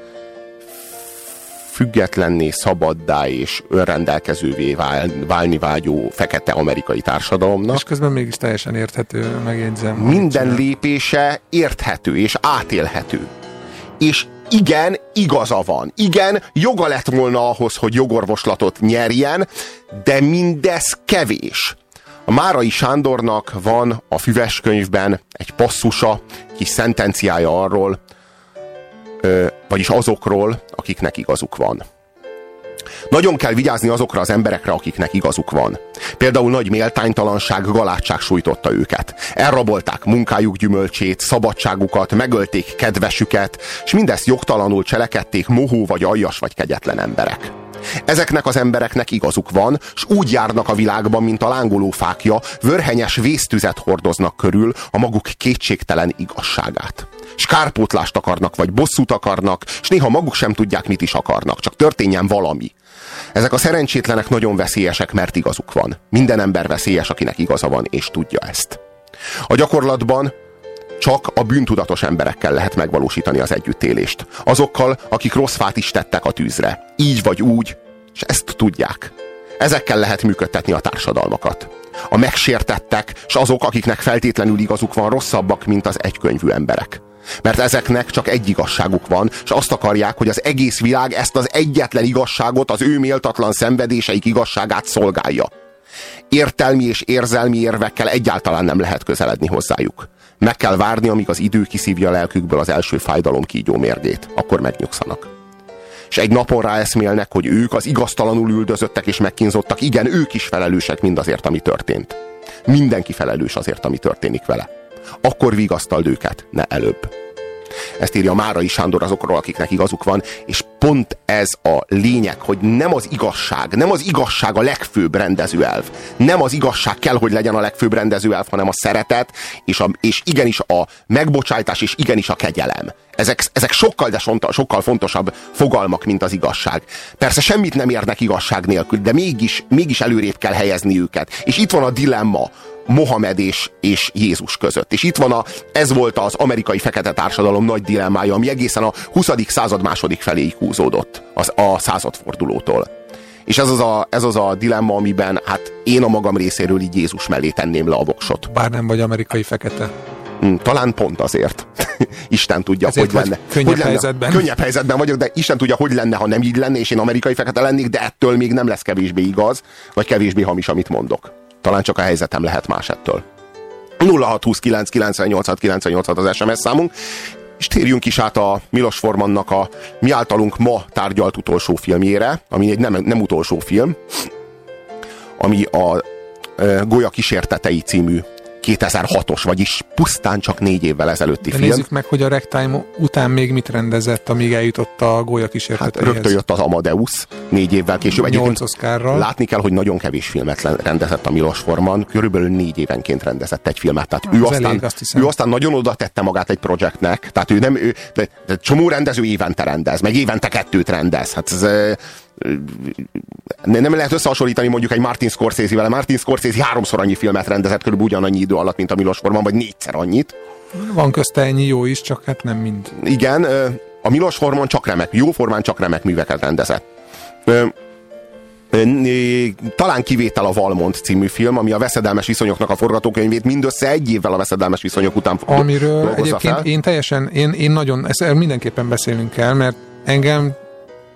függetlenné, szabaddá és önrendelkezővé vál, válni vágyó fekete amerikai társadalomnak. És közben mégis teljesen érthető, megjegyzem. Minden lépése érthető és átélhető. És igen, igaza van. Igen, joga lett volna ahhoz, hogy jogorvoslatot nyerjen, de mindez kevés. A Márai Sándornak van a füves könyvben egy passzusa, kis szentenciája arról, vagyis azokról, akiknek igazuk van. Nagyon kell vigyázni azokra az emberekre, akiknek igazuk van. Például nagy méltánytalanság, galátság sújtotta őket. Elrabolták munkájuk gyümölcsét, szabadságukat, megölték kedvesüket, és mindezt jogtalanul cselekedték mohó vagy aljas vagy kegyetlen emberek. Ezeknek az embereknek igazuk van, s úgy járnak a világban, mint a lángoló fákja, vörhenyes vésztüzet hordoznak körül a maguk kétségtelen igazságát. Skárpótlást akarnak, vagy bosszút akarnak, és néha maguk sem tudják, mit is akarnak, csak történjen valami. Ezek a szerencsétlenek nagyon veszélyesek, mert igazuk van. Minden ember veszélyes, akinek igaza van, és tudja ezt. A gyakorlatban csak a bűntudatos emberekkel lehet megvalósítani az együttélést. Azokkal, akik rossz fát is tettek a tűzre. Így vagy úgy, és ezt tudják. Ezekkel lehet működtetni a társadalmakat. A megsértettek, és azok, akiknek feltétlenül igazuk van, rosszabbak, mint az egykönyvű emberek. Mert ezeknek csak egy igazságuk van, és azt akarják, hogy az egész világ ezt az egyetlen igazságot, az ő méltatlan szenvedéseik igazságát szolgálja. Értelmi és érzelmi érvekkel egyáltalán nem lehet közeledni hozzájuk. Meg kell várni, amíg az idő kiszívja a lelkükből az első fájdalom kígyó mérgét. Akkor megnyugszanak. És egy napon ráeszmélnek, hogy ők az igaztalanul üldözöttek és megkínzottak, igen, ők is felelősek mindazért, ami történt. Mindenki felelős azért, ami történik vele. Akkor vigasztald őket, ne előbb. Ezt írja Márai Sándor azokról, akiknek igazuk van, és pont ez a lényeg, hogy nem az igazság, nem az igazság a legfőbb rendezőelv. Nem az igazság kell, hogy legyen a legfőbb rendezőelv, hanem a szeretet, és, a, és igenis a megbocsájtás, és igenis a kegyelem. Ezek, ezek sokkal, de sokkal fontosabb fogalmak, mint az igazság. Persze semmit nem érnek igazság nélkül, de mégis, mégis előrébb kell helyezni őket. És itt van a dilemma, Mohamed és, és Jézus között. És itt van a, ez volt az amerikai fekete társadalom nagy dilemmája, ami egészen a 20. század második feléig húzódott az, a századfordulótól. És ez az, a, ez az a dilemma, amiben hát én a magam részéről így Jézus mellé tenném le a voksot. Bár nem vagy amerikai fekete. Hmm, talán pont azért. Isten tudja, Ezért hogy lenne. Könnyebb hogy lenne. helyzetben. Könnyebb helyzetben vagyok, de Isten tudja, hogy lenne, ha nem így lenne, és én amerikai fekete lennék, de ettől még nem lesz kevésbé igaz, vagy kevésbé hamis, amit mondok. Talán csak a helyzetem lehet más ettől. 0629 98 98 az SMS számunk, és térjünk is át a Milos Formannak a mi általunk ma tárgyalt utolsó filmjére, ami egy nem, nem utolsó film, ami a e, Golya kísértetei című 2006-os, vagyis pusztán csak négy évvel ezelőtti De film. nézzük meg, hogy a Rectime után még mit rendezett, amíg eljutott a gólya Hát kísérteteihez. rögtön jött az Amadeus, négy évvel később. Nyolc Oscarral. Látni kell, hogy nagyon kevés filmet rendezett a Milos Forman, körülbelül négy évenként rendezett egy filmet. Tehát Hát, ő ez aztán, elég, azt ő aztán nagyon oda tette magát egy projektnek, tehát ő nem, ő, de, de csomó rendező évente rendez, meg évente kettőt rendez. Hát ez, ö, nem lehet összehasonlítani mondjuk egy Martin Scorsese-vel. Martin Scorsese háromszor annyi filmet rendezett körülbelül ugyanannyi idő alatt, mint a Milos Forman, vagy négyszer annyit. Van közte ennyi jó is, csak hát nem mind. Igen, a Milos Forman csak remek, jó formán csak remek műveket rendezett. Talán kivétel a Valmont című film, ami a veszedelmes viszonyoknak a forgatókönyvét mindössze egy évvel a veszedelmes viszonyok után Amiről egyébként fel. én teljesen, én, én nagyon, ezt mindenképpen beszélünk kell, mert engem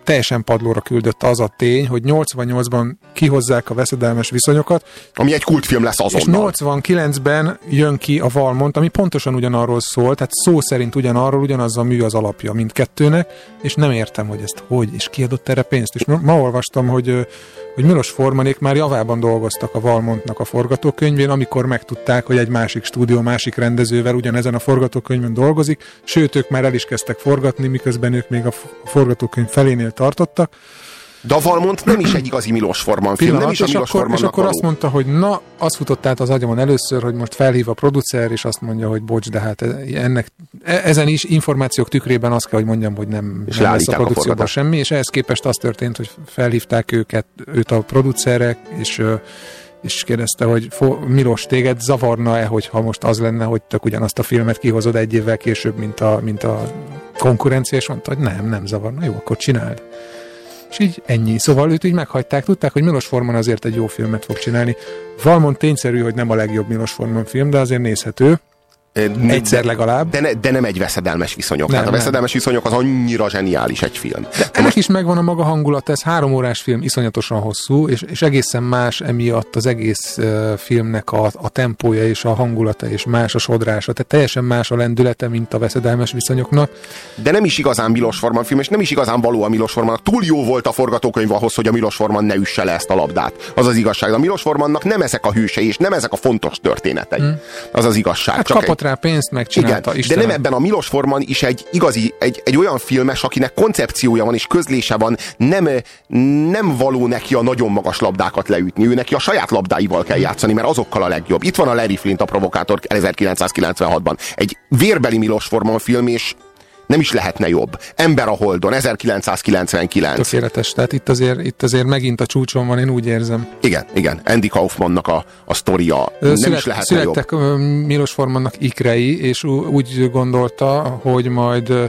teljesen padlóra küldött az a tény, hogy 88-ban kihozzák a veszedelmes viszonyokat. Ami egy kultfilm lesz És azonnal. 89-ben jön ki a Valmont, ami pontosan ugyanarról szól, tehát szó szerint ugyanarról, ugyanaz a mű az alapja mindkettőnek, és nem értem, hogy ezt hogy, és kiadott erre pénzt. És ma, olvastam, hogy, hogy Milos Formanék már javában dolgoztak a Valmontnak a forgatókönyvén, amikor megtudták, hogy egy másik stúdió, másik rendezővel ugyanezen a forgatókönyvön dolgozik, sőt, ők már el is kezdtek forgatni, miközben ők még a forgatókönyv felénél tartottak. De a Valmont nem is egy igazi Milos Forman film, nem is a Milos akkor, és akkor való. azt mondta, hogy na, az futott át az agyamon először, hogy most felhív a producer, és azt mondja, hogy bocs, de hát ennek, e- ezen is információk tükrében azt kell, hogy mondjam, hogy nem, És nem lesz a produkcióban semmi, és ehhez képest az történt, hogy felhívták őket, őt a producerek, és és kérdezte, hogy Milos, téged zavarna-e, hogyha most az lenne, hogy tök ugyanazt a filmet kihozod egy évvel később, mint a, mint a konkurencia, és mondta, hogy nem, nem zavarna, jó, akkor csináld. És így ennyi. Szóval őt így meghagyták, tudták, hogy Milos Forman azért egy jó filmet fog csinálni. Valmond tényszerű, hogy nem a legjobb Milos Forman film, de azért nézhető. Egyszer legalább. De, ne, de nem egy veszedelmes viszonyok. Nem, Tehát a nem. veszedelmes viszonyok az annyira zseniális egy film. De ennek is megvan a maga hangulata, ez három órás film, iszonyatosan hosszú, és, és egészen más emiatt az egész uh, filmnek a, a tempója és a hangulata, és más a sodrása, tehát teljesen más a lendülete, mint a veszedelmes viszonyoknak. De nem is igazán Milos Forman film, és nem is igazán való a Milos Formannak. Túl jó volt a forgatókönyv ahhoz, hogy a Milos Forman ne üsse le ezt a labdát. Az az igazság. A Milos Formannak nem ezek a hősei, és nem ezek a fontos történetei. Mm. Az az igazság. Hát Csak rá pénzt, megcsinálta, igen, de nem ebben a Milos Forman is egy igazi, egy, egy olyan filmes, akinek koncepciója van és közlése van, nem, nem való neki a nagyon magas labdákat leütni, ő neki a saját labdáival kell játszani, mert azokkal a legjobb. Itt van a Larry Flint a provokátor 1996-ban. Egy vérbeli Milos Forman film, és nem is lehetne jobb. Ember a Holdon, 1999. Tökéletes, tehát itt azért, itt azért megint a csúcson van, én úgy érzem. Igen, igen. Andy Kaufmannak a, a sztoria nem Szület, is lehetne jobb. születtek ö, Milos Formannak ikrei, és úgy gondolta, hogy majd ö,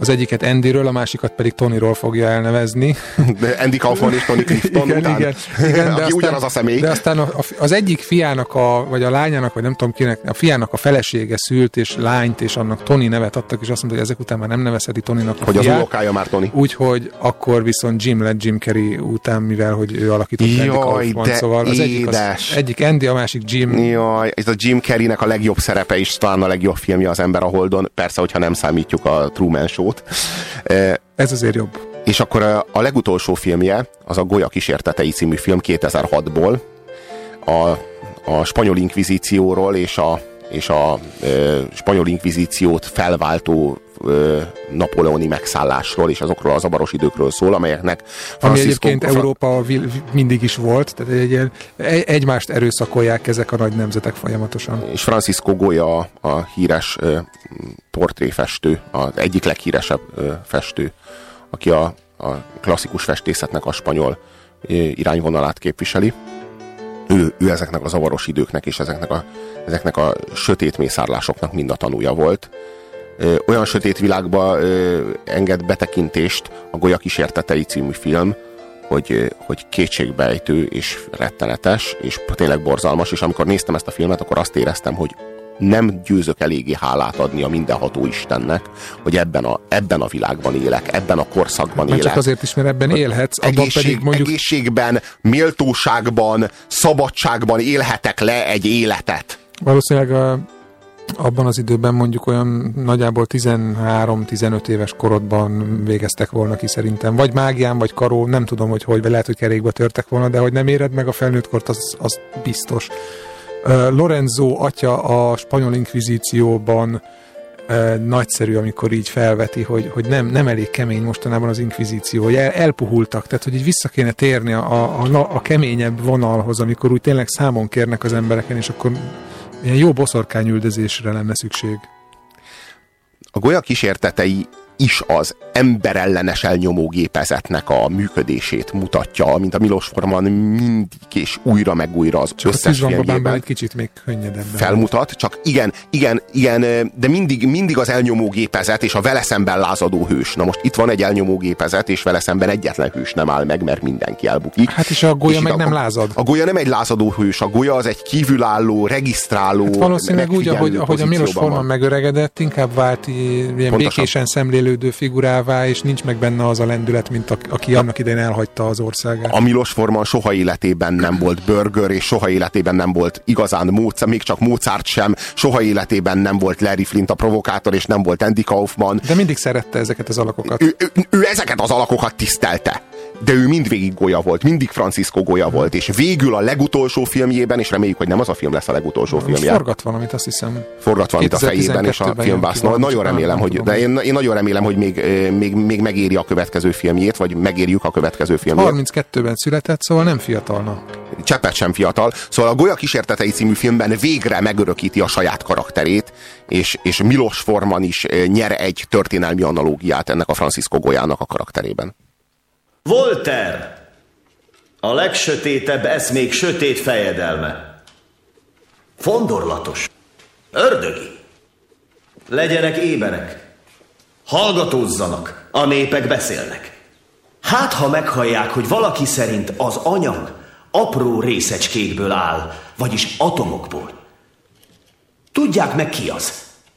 az egyiket Andyről, a másikat pedig Tonyról fogja elnevezni. De Andy Kaufman és Tony Clifton igen, után, igen, igen, aki ugyanaz a személy. De aztán a, a, az egyik fiának, a, vagy a lányának, vagy nem tudom kinek, a fiának a felesége szült, és lányt, és annak Tony nevet adtak, és azt mondta, hogy ezek után már nem nevezheti Tonynak a Hogy az fiát. unokája már Tony. Úgyhogy akkor viszont Jim lett Jim Carrey után, mivel hogy ő alakított Andy Jaj, Kaufman, de szóval az egyik, az, édes. egyik Andy, a másik Jim. Jaj, ez a Jim Carreynek a legjobb szerepe is, talán a legjobb filmje az Ember a Holdon, persze, hogyha nem számítjuk a Truman Show-t. Ez azért jobb. És akkor a, legutolsó filmje, az a Golya kísértetei című film 2006-ból, a, a spanyol inkvizícióról és a, és a e, spanyol inkvizíciót felváltó e, napoleoni megszállásról és azokról a zavaros időkről szól, amelyeknek Ami Francisco- egyébként Európa vil- mindig is volt, tehát egy ilyen, egy- egymást erőszakolják ezek a nagy nemzetek folyamatosan. és Francisco Goya a, a híres ö, portréfestő, az egyik leghíresebb ö, festő, aki a, a klasszikus festészetnek a spanyol ö, irányvonalát képviseli. Ő, ő ezeknek a zavaros időknek és ezeknek a, ezeknek a sötét mészárlásoknak mind a tanúja volt. Olyan sötét világba enged betekintést a Goya kísértetei című film, hogy, hogy kétségbejtő és rettenetes, és tényleg borzalmas, és amikor néztem ezt a filmet, akkor azt éreztem, hogy nem győzök eléggé hálát adni a mindenható Istennek, hogy ebben a, ebben a világban élek, ebben a korszakban Már élek. csak azért is, mert ebben élhetsz, abban Egészség, pedig mondjuk Egészségben, méltóságban, szabadságban élhetek le egy életet. valószínűleg a, abban az időben mondjuk olyan nagyjából 13-15 éves korodban végeztek volna ki szerintem. Vagy mágián, vagy karó, nem tudom, hogy hogy, lehet, hogy kerékbe törtek volna, de hogy nem éred meg a felnőttkort, az, az biztos. Lorenzo atya a spanyol inkvizícióban nagyszerű, amikor így felveti, hogy, hogy nem, nem elég kemény mostanában az inkvizíció, hogy el, elpuhultak, tehát hogy így vissza kéne térni a, a, a keményebb vonalhoz, amikor úgy tényleg számon kérnek az embereken, és akkor ilyen jó boszorkányüldözésre lenne szükség. A golya kísértetei is az emberellenes elnyomó gépezetnek a működését mutatja, mint a Milos Forman mindig és újra meg újra az Csak a összes filmjében egy kicsit még könnyedebben. felmutat, csak igen, igen, igen, de mindig, mindig az elnyomó gépezet és a vele szemben lázadó hős. Na most itt van egy elnyomó gépezet, és vele szemben egyetlen hős nem áll meg, mert mindenki elbukik. Hát és a golya És meg itt nem a, lázad. A golya nem egy lázadó hős, a golya az egy kívülálló, regisztráló, Hát valószínűleg úgy, ahogy, ahogy a Milos Forman megöregedett, inkább vált ilyen Pontosan. békésen szemlélődő figurává, és nincs meg benne az a lendület, mint a, aki annak idején elhagyta az országát. A Milos Forman soha életében nem volt burger, és soha életében nem volt igazán Mozart, még csak Mozart sem, soha életében nem volt Larry Flint a provokátor, és nem volt Andy Kaufman. De mindig szerette ezeket az alakokat. Ő, ő, ő ezeket az alakokat tisztelte. De ő mindvégig golya volt, mindig Francisco golya volt, és végül a legutolsó filmjében, és reméljük, hogy nem az a film lesz a legutolsó Most filmje. forgat valamit, azt hiszem. forgat valamit a fejében és a 2012-ben filmvásznon. Nagyon remélem, hogy, tudom. de én, én nagyon remélem, hogy még, eh, még, még megéri a következő filmjét, vagy megérjük a következő filmjét. 32-ben született, szóval nem fiatalna. Cseppet sem fiatal. Szóval a Golya kísértetei című filmben végre megörökíti a saját karakterét, és, és Milos Forman is eh, nyer egy történelmi analógiát ennek a Francisco Golyának a karakterében. Voltaire! A legsötétebb eszmék sötét fejedelme. Fondorlatos. Ördögi. Legyenek éberek. Hallgatózzanak. A népek beszélnek. Hát, ha meghallják, hogy valaki szerint az anyag apró részecskékből áll, vagyis atomokból. Tudják meg ki az,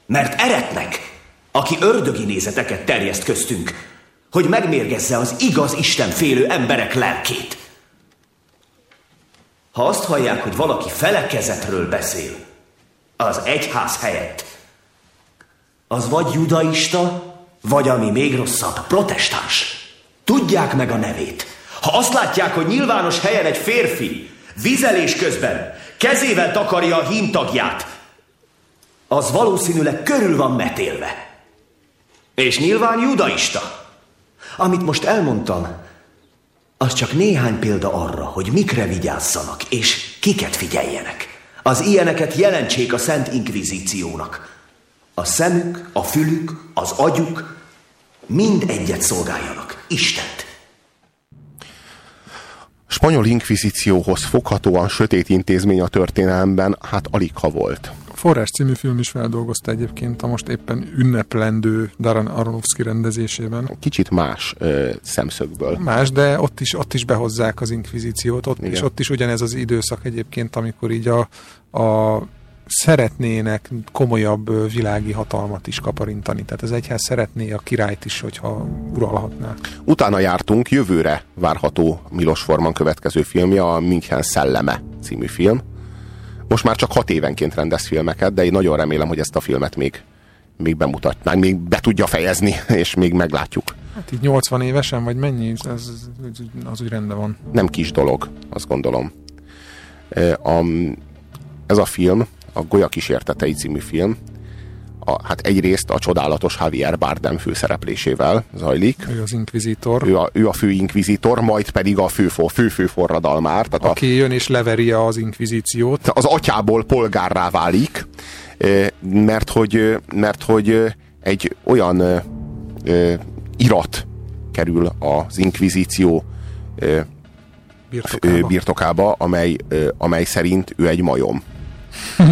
mert eretnek, aki ördögi nézeteket terjeszt köztünk, hogy megmérgezze az igaz Isten félő emberek lelkét. Ha azt hallják, hogy valaki felekezetről beszél, az egyház helyett, az vagy judaista, vagy ami még rosszabb, protestáns. Tudják meg a nevét. Ha azt látják, hogy nyilvános helyen egy férfi vizelés közben kezével takarja a hímtagját, az valószínűleg körül van metélve. És nyilván judaista. Amit most elmondtam, az csak néhány példa arra, hogy mikre vigyázzanak, és kiket figyeljenek. Az ilyeneket jelentsék a Szent Inkvizíciónak. A szemük, a fülük, az agyuk mind egyet szolgáljanak, Istent. Spanyol inkvizícióhoz foghatóan sötét intézmény a történelemben, hát alig ha volt. Forrás című film is feldolgozta egyébként a most éppen ünneplendő Darren Aronofsky rendezésében. Kicsit más ö, szemszögből. Más, de ott is, ott is behozzák az inkvizíciót, ott, Igen. és ott is ugyanez az időszak egyébként, amikor így a, a szeretnének komolyabb világi hatalmat is kaparintani. Tehát az egyház szeretné a királyt is, hogyha uralhatná. Utána jártunk, jövőre várható Milos Forman következő filmje, a München szelleme című film. Most már csak hat évenként rendez filmeket, de én nagyon remélem, hogy ezt a filmet még, még bemutatnánk, még be tudja fejezni, és még meglátjuk. Hát így 80 évesen, vagy mennyi? Ez, az úgy rendben van. Nem kis dolog, azt gondolom. A, ez a film, a Golya kísértetei című film, a, hát egyrészt a csodálatos Javier Bardem főszereplésével zajlik. Ő az inkvizitor. Ő a, ő a fő inkvizitor, majd pedig a fő, fő, fő forradalmár. Tehát Aki jön és leveri az inkvizíciót. Az atyából polgárrá válik, eh, mert hogy, eh, mert hogy eh, egy olyan irat kerül az inkvizíció birtokába, birtokába amely, amely szerint ő egy majom.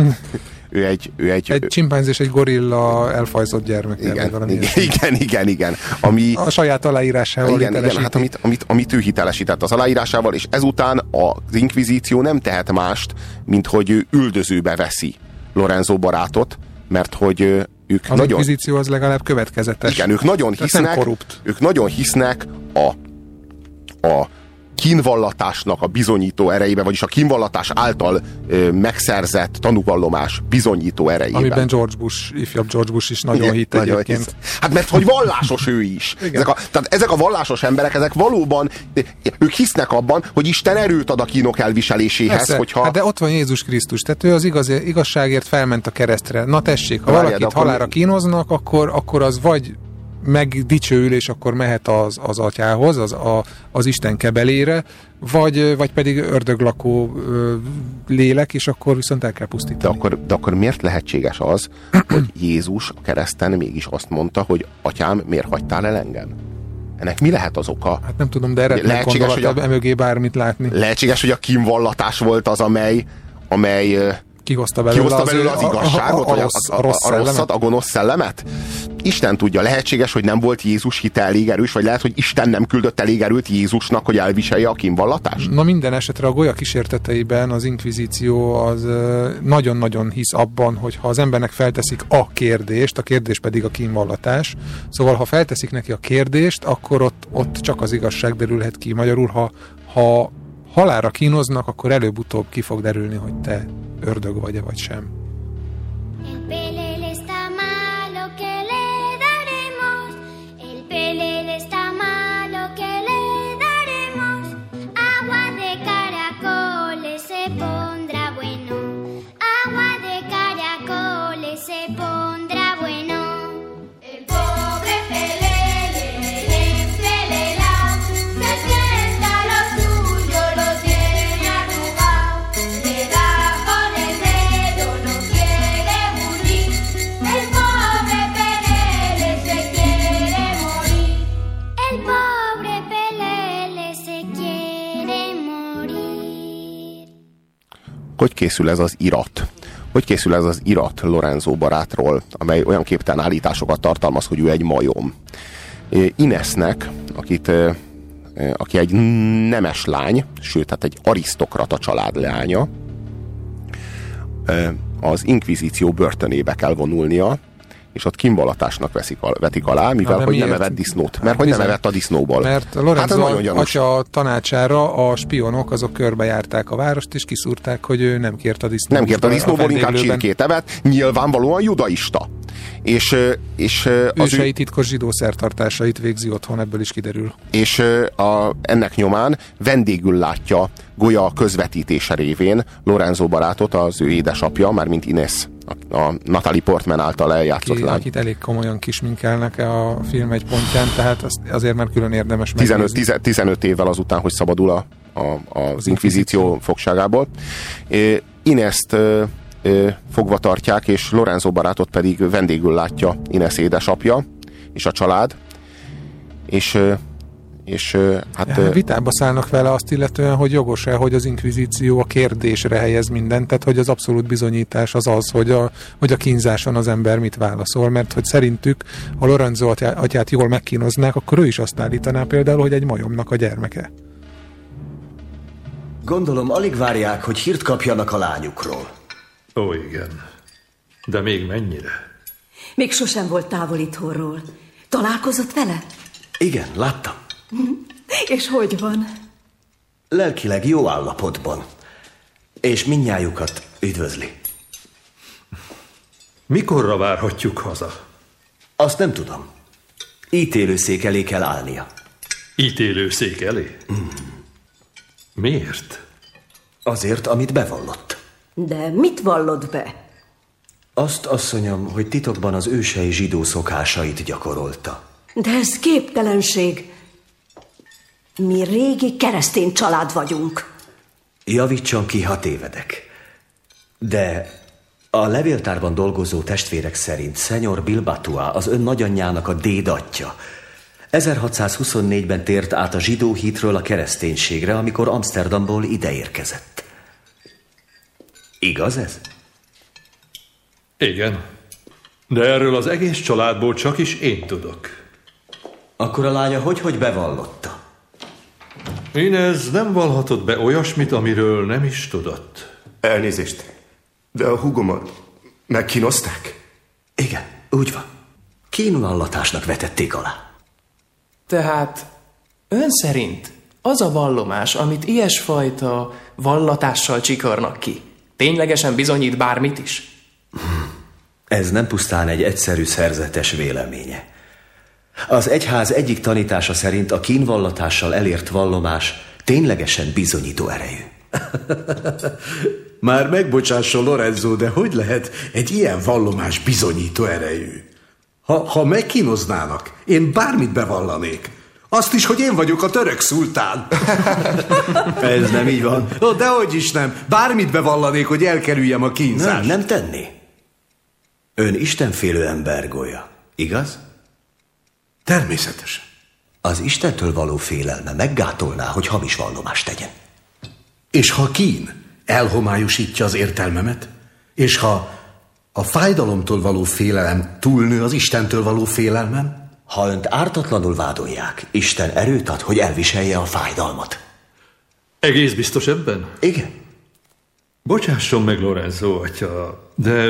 ő egy, ő egy, Egy csimpánz és egy gorilla elfajzott gyermek. igen, igen, igen, igen, igen. Ami, A saját aláírásával igen, igen, hát amit, amit, amit ő hitelesített az aláírásával, és ezután az inkvizíció nem tehet mást, mint hogy ő üldözőbe veszi Lorenzo barátot, mert hogy ők Az nagyon... inkvizíció az legalább következetes. Igen, ők nagyon hisznek, ők nagyon hisznek a, a kínvallatásnak a bizonyító erejébe, vagyis a kínvallatás által ö, megszerzett tanúvallomás bizonyító erejében. Amiben George Bush, ifjabb George Bush is nagyon Igen, hitt nagyon egyébként. hisz. Hát mert hogy vallásos ő is. Igen. Ezek a, tehát ezek a vallásos emberek, ezek valóban, ők hisznek abban, hogy Isten erőt ad a kínok elviseléséhez, Persze, hogyha... hát de ott van Jézus Krisztus, tehát ő az igaz, igazságért felment a keresztre. Na tessék, ha Várjál, valakit akkor halára kínoznak, akkor, akkor az vagy megdicsőül, és akkor mehet az, az atyához, az, a, az Isten kebelére, vagy, vagy pedig ördöglakó ö, lélek, és akkor viszont el kell pusztítani. De akkor, de akkor miért lehetséges az, hogy Jézus a kereszten mégis azt mondta, hogy atyám, miért hagytál el engem? Ennek mi lehet az oka? Hát nem tudom, de erednek Lehetséges, hogy a- emögé bármit látni. Lehetséges, hogy a kínvallatás volt az, amely, amely Kihozta belőle, kihozta belőle az, a- a- igazságot, a, a, vagy rossz, a, a, a rossz a, a rosszat, a gonosz szellemet? Isten tudja, lehetséges, hogy nem volt Jézus hite elég erős, vagy lehet, hogy Isten nem küldött elég erőt Jézusnak, hogy elviselje a kínvallatást? Na minden esetre a golya kísérteteiben az inkvizíció az nagyon-nagyon hisz abban, hogy ha az embernek felteszik a kérdést, a kérdés pedig a kínvallatás, szóval ha felteszik neki a kérdést, akkor ott, ott csak az igazság derülhet ki. Magyarul, ha, ha halára kínoznak, akkor előbb-utóbb ki fog derülni, hogy te ördög vagy-e vagy sem. Hogy készül ez az irat? Hogy készül ez az irat Lorenzo barátról, amely olyan képtelen állításokat tartalmaz, hogy ő egy majom? Inesnek, akit aki egy nemes lány, sőt, hát egy arisztokrata család leánya, az inkvizíció börtönébe kell vonulnia, és ott kimvalatásnak veszik, vetik alá, mivel Na, hogy miért? nem evett disznót. Mert hát, hogy nem evett a disznóból. Mert Lorenzo hát atya tanácsára a spionok azok körbejárták a várost, és kiszúrták, hogy ő nem kért a disznóból. Nem kért a disznóból, a inkább csirkét evett. Nyilvánvalóan judaista. És, és az ő... titkos zsidó szertartásait végzi otthon, ebből is kiderül. És a, ennek nyomán vendégül látja Golya közvetítése révén Lorenzo barátot, az ő édesapja, már mint Ines, a, a Natalie Portman által eljátszott Aki, lány. Akit elég komolyan kisminkelnek a film egy pontján, tehát az, azért már külön érdemes 15, 15 évvel azután, hogy szabadul a, a, az inkvizíció fogságából. Inest fogva tartják, és Lorenzo barátot pedig vendégül látja Ines édesapja és a család, és és hát... Ja, vitába szállnak vele azt illetően, hogy jogos-e, hogy az inkvizíció a kérdésre helyez mindent, tehát hogy az abszolút bizonyítás az az, hogy a, hogy a kínzáson az ember mit válaszol, mert hogy szerintük, ha Lorenzo atyát jól megkínoznák, akkor ő is azt állítaná például, hogy egy majomnak a gyermeke. Gondolom, alig várják, hogy hírt kapjanak a lányukról. Ó, igen. De még mennyire? Még sosem volt távol itthonról. Találkozott vele? Igen, láttam. És hogy van? Lelkileg jó állapotban. És minnyájukat üdvözli. Mikorra várhatjuk haza? Azt nem tudom. Ítélőszék elé kell állnia. Ítélőszék elé? Mm. Miért? Azért, amit bevallott. De mit vallott be? Azt, asszonyom, hogy titokban az ősei zsidó szokásait gyakorolta. De ez képtelenség. Mi régi keresztény család vagyunk. Javítson ki, ha tévedek. De a levéltárban dolgozó testvérek szerint Szenyor Bilbatua az ön nagyanyjának a dédatja. 1624-ben tért át a zsidó hitről a kereszténységre, amikor Amsterdamból ideérkezett. Igaz ez? Igen. De erről az egész családból csak is én tudok. Akkor a lánya hogy-hogy bevallotta? Inez nem valhatott be olyasmit, amiről nem is tudott. Elnézést, de a hugomat megkínozták? Igen, úgy van. Kínvallatásnak vetették alá. Tehát ön szerint az a vallomás, amit ilyesfajta vallatással csikarnak ki, ténylegesen bizonyít bármit is? Ez nem pusztán egy egyszerű szerzetes véleménye. Az egyház egyik tanítása szerint a kínvallatással elért vallomás ténylegesen bizonyító erejű. Már megbocsásson Lorenzo, de hogy lehet egy ilyen vallomás bizonyító erejű? Ha, ha megkínoznának, én bármit bevallanék. Azt is, hogy én vagyok a török szultán. Ez nem így van. De dehogy is nem. Bármit bevallanék, hogy elkerüljem a kínzást. Nem, nem tenni. Ön istenfélő ember, Golya. Igaz? Természetesen. Az Istentől való félelme meggátolná, hogy hamis vallomást tegyen. És ha kín elhomályosítja az értelmemet, és ha a fájdalomtól való félelem túlnő az Istentől való félelmem, ha önt ártatlanul vádolják, Isten erőt ad, hogy elviselje a fájdalmat. Egész biztos ebben? Igen. Bocsásson meg, Lorenzo atya, de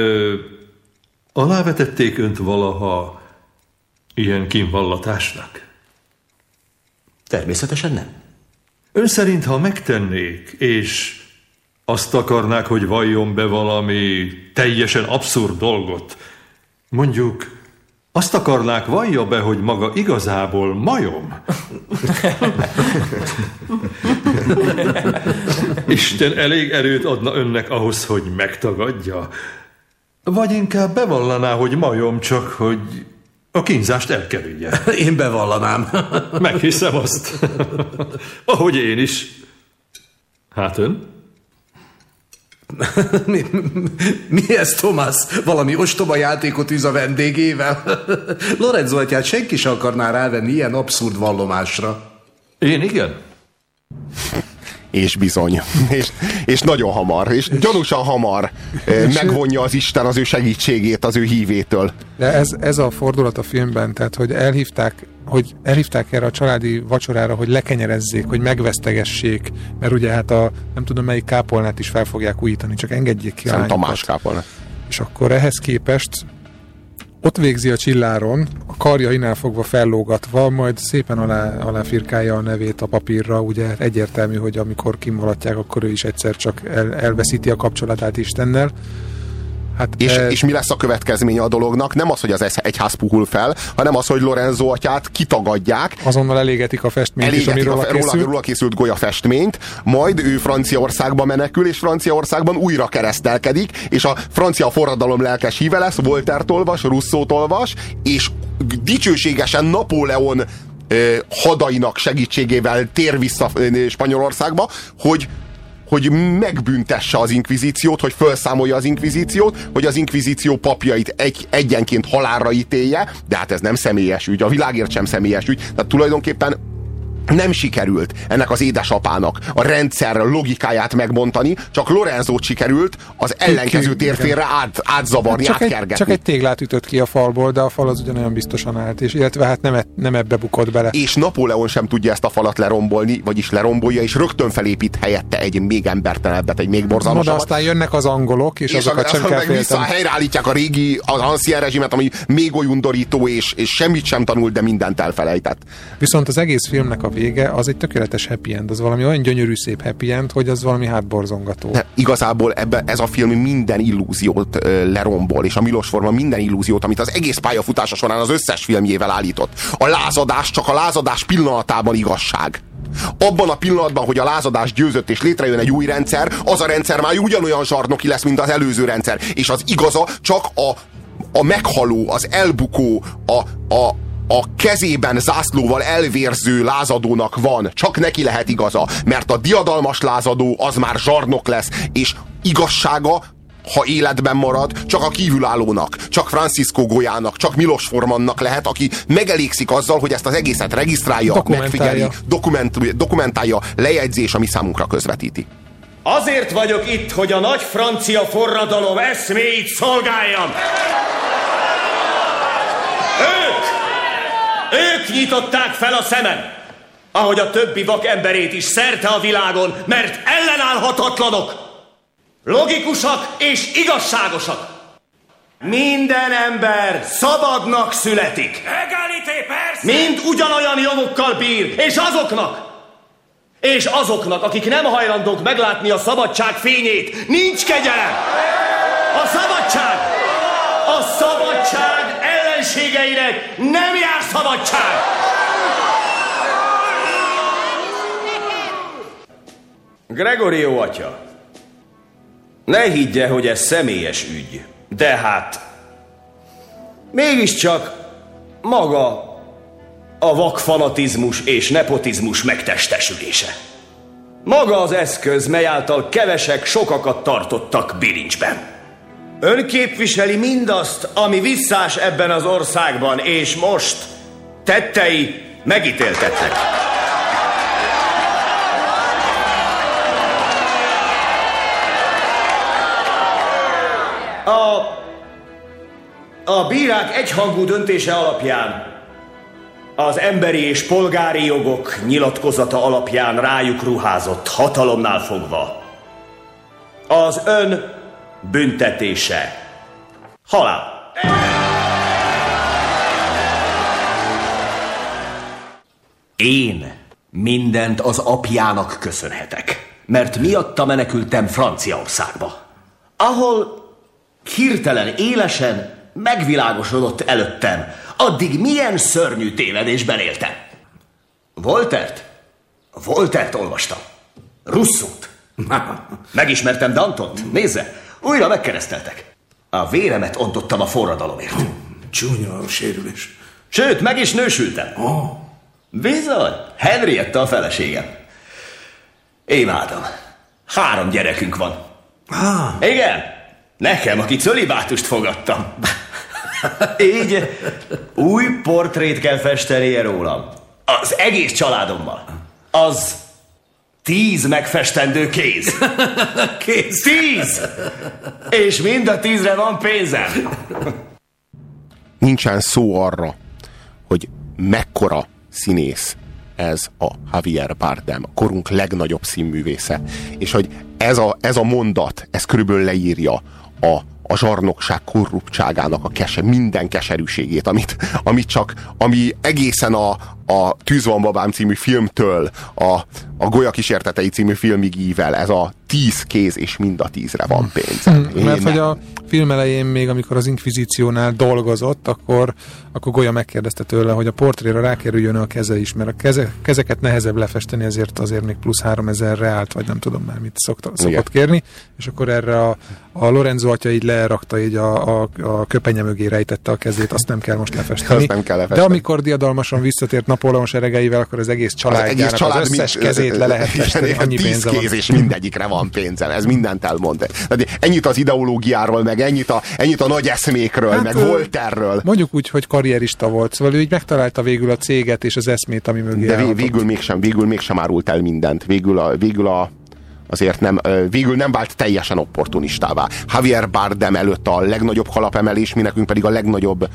alávetették önt valaha ilyen kínvallatásnak? Természetesen nem. Ön szerint, ha megtennék, és azt akarnák, hogy valljon be valami teljesen abszurd dolgot, mondjuk azt akarnák, vallja be, hogy maga igazából majom? Isten elég erőt adna önnek ahhoz, hogy megtagadja? Vagy inkább bevallaná, hogy majom, csak hogy a kínzást elkerülje. Én bevallanám. Meghiszem azt. Ahogy én is. Hát ön? Mi, mi ez, Thomas? Valami ostoba játékot üz a vendégével? Lorenzo atyát senki sem akarná rávenni ilyen abszurd vallomásra. Én igen. És bizony. És, és nagyon hamar, és gyanúsan hamar megvonja az Isten az ő segítségét az ő hívétől. De ez, ez a fordulat a filmben, tehát hogy elhívták hogy elhívták erre a családi vacsorára, hogy lekenyerezzék, hogy megvesztegessék, mert ugye hát a nem tudom melyik kápolnát is fel fogják újítani, csak engedjék ki a Szent lányokat. Tamás kápolna. És akkor ehhez képest ott végzi a csilláron, a karjainál fogva fellógatva, majd szépen alá, alá firkálja a nevét a papírra, ugye egyértelmű, hogy amikor kimvalatják, akkor ő is egyszer csak el, elveszíti a kapcsolatát Istennel. Hát, És, eh, és mi lesz a következménye a dolognak? Nem az, hogy az egyház puhul fel, hanem az, hogy Lorenzo atyát kitagadják, azonnal elégetik a festményt is, elégetik amiről a, a fe- róla, készült. róla készült golya festményt, majd ő Franciaországba menekül, és Franciaországban újra keresztelkedik, és a francia forradalom lelkes híve lesz, Voltert olvas, Rousseau-t olvas, és dicsőségesen Napóleon hadainak segítségével tér vissza Spanyolországba, hogy hogy megbüntesse az inkvizíciót, hogy felszámolja az inkvizíciót, hogy az inkvizíció papjait egy, egyenként halálra ítélje, de hát ez nem személyes ügy, a világért sem személyes ügy, tehát tulajdonképpen nem sikerült ennek az édesapának a rendszer logikáját megbontani, csak Lorenzo sikerült az ellenkező térfélre át, átzavarni, csak egy, átkergetni. csak egy téglát ütött ki a falból, de a fal az ugyanolyan biztosan állt, és illetve hát nem, e- nem ebbe bukott bele. És Napóleon sem tudja ezt a falat lerombolni, vagyis lerombolja, és rögtön felépít helyette egy még embertelenebbet, egy még No, de borzalmasabbat. aztán jönnek az angolok, és, és azokat sem kell meg vissza helyreállítják a régi, az ancien rezsimet, ami még olyan undorító, és, és semmit sem tanult, de mindent elfelejtett. Viszont az egész filmnek a vége az egy tökéletes happy end, az valami olyan gyönyörű szép happy end, hogy az valami hátborzongató. De igazából ebbe, ez a film minden illúziót ö, lerombol, és a Milos Forman minden illúziót, amit az egész pályafutása során az összes filmjével állított. A lázadás csak a lázadás pillanatában igazság. Abban a pillanatban, hogy a lázadás győzött és létrejön egy új rendszer, az a rendszer már ugyanolyan zsarnoki lesz, mint az előző rendszer. És az igaza csak a, a meghaló, az elbukó, a, a, a kezében zászlóval elvérző lázadónak van. Csak neki lehet igaza, mert a diadalmas lázadó az már zsarnok lesz, és igazsága ha életben marad, csak a kívülállónak, csak Francisco Golyának, csak Milos Formannak lehet, aki megelégszik azzal, hogy ezt az egészet regisztrálja, Dokumentálja. megfigyeli, dokument, dokumentálja, lejegyzés, ami számunkra közvetíti. Azért vagyok itt, hogy a nagy francia forradalom eszméit szolgáljam. Ők! Ők nyitották fel a szemem! Ahogy a többi vak emberét is szerte a világon, mert ellenállhatatlanok! Logikusak és igazságosak! Minden ember szabadnak születik! Egalité, persze! Mind ugyanolyan jogokkal bír, és azoknak, és azoknak, akik nem hajlandók meglátni a szabadság fényét, nincs kegyelem! A szabadság! A szabadság ellenségeinek nem jár szabadság! Gregorio atya, ne higgye, hogy ez személyes ügy, de hát mégiscsak maga a vakfanatizmus és nepotizmus megtestesülése. Maga az eszköz, mely által kevesek sokakat tartottak bilincsben. Ön képviseli mindazt, ami visszás ebben az országban, és most tettei megítéltetnek. A, a bírák egyhangú döntése alapján az emberi és polgári jogok nyilatkozata alapján rájuk ruházott hatalomnál fogva. Az ön büntetése. Halál. Én mindent az apjának köszönhetek, mert miatta menekültem Franciaországba, ahol hirtelen, élesen megvilágosodott előttem, addig milyen szörnyű tévedésben éltem. Voltert? Voltert olvastam. Russzót. Megismertem Dantont. Nézze, újra megkereszteltek. A véremet ontottam a forradalomért. Csúnya a sérülés. Sőt, meg is nősültem. Oh. Bizony, Henrietta a feleségem. Imádom. Három gyerekünk van. Ah. Igen, nekem, aki cölibátust fogadtam. Így új portrét kell festenie rólam. Az egész családommal. Az tíz megfestendő kéz. Kész. Tíz! És mind a tízre van pénzem. nincsen szó arra, hogy mekkora színész ez a Javier Bardem, korunk legnagyobb színművésze. És hogy ez a, ez a mondat, ez körülbelül leírja a, a zsarnokság korruptságának a kese, minden keserűségét, amit, amit csak, ami egészen a, a Tűz van babám című filmtől a, a Golya kísértetei című filmig ível, ez a tíz kéz, és mind a tízre van pénz. Hmm, mert hogy a film elején még, amikor az Inkvizíciónál dolgozott, akkor, akkor Golya megkérdezte tőle, hogy a portréra rákerüljön a keze is, mert a keze, kezeket nehezebb lefesteni, ezért azért még plusz 3000 reált, vagy nem tudom már mit szokta, szokott kérni, és akkor erre a, a Lorenzo atya így lerakta, így a, a, a köpenye mögé rejtette a kezét, azt nem kell most lefesteni. Azt nem kell lefesteni. De amikor diadalmasan visszatért Napóleon seregeivel, akkor az egész családjának az, egész család az összes mind, kezét le lehet festeni, annyi pénze kéz van. és mindegyikre van pénzem, ez mindent elmond. Ennyit az ideológiáról, meg ennyit a, ennyit a nagy eszmékről, hát, meg Volterről. Mondjuk úgy, hogy karrierista volt, szóval ő így megtalálta végül a céget és az eszmét, ami mögé De vé, végül mégsem, végül mégsem árult el mindent. Végül a, végül a azért nem, végül nem vált teljesen opportunistává. Javier Bardem előtt a legnagyobb kalapemelés, mi nekünk pedig a legnagyobb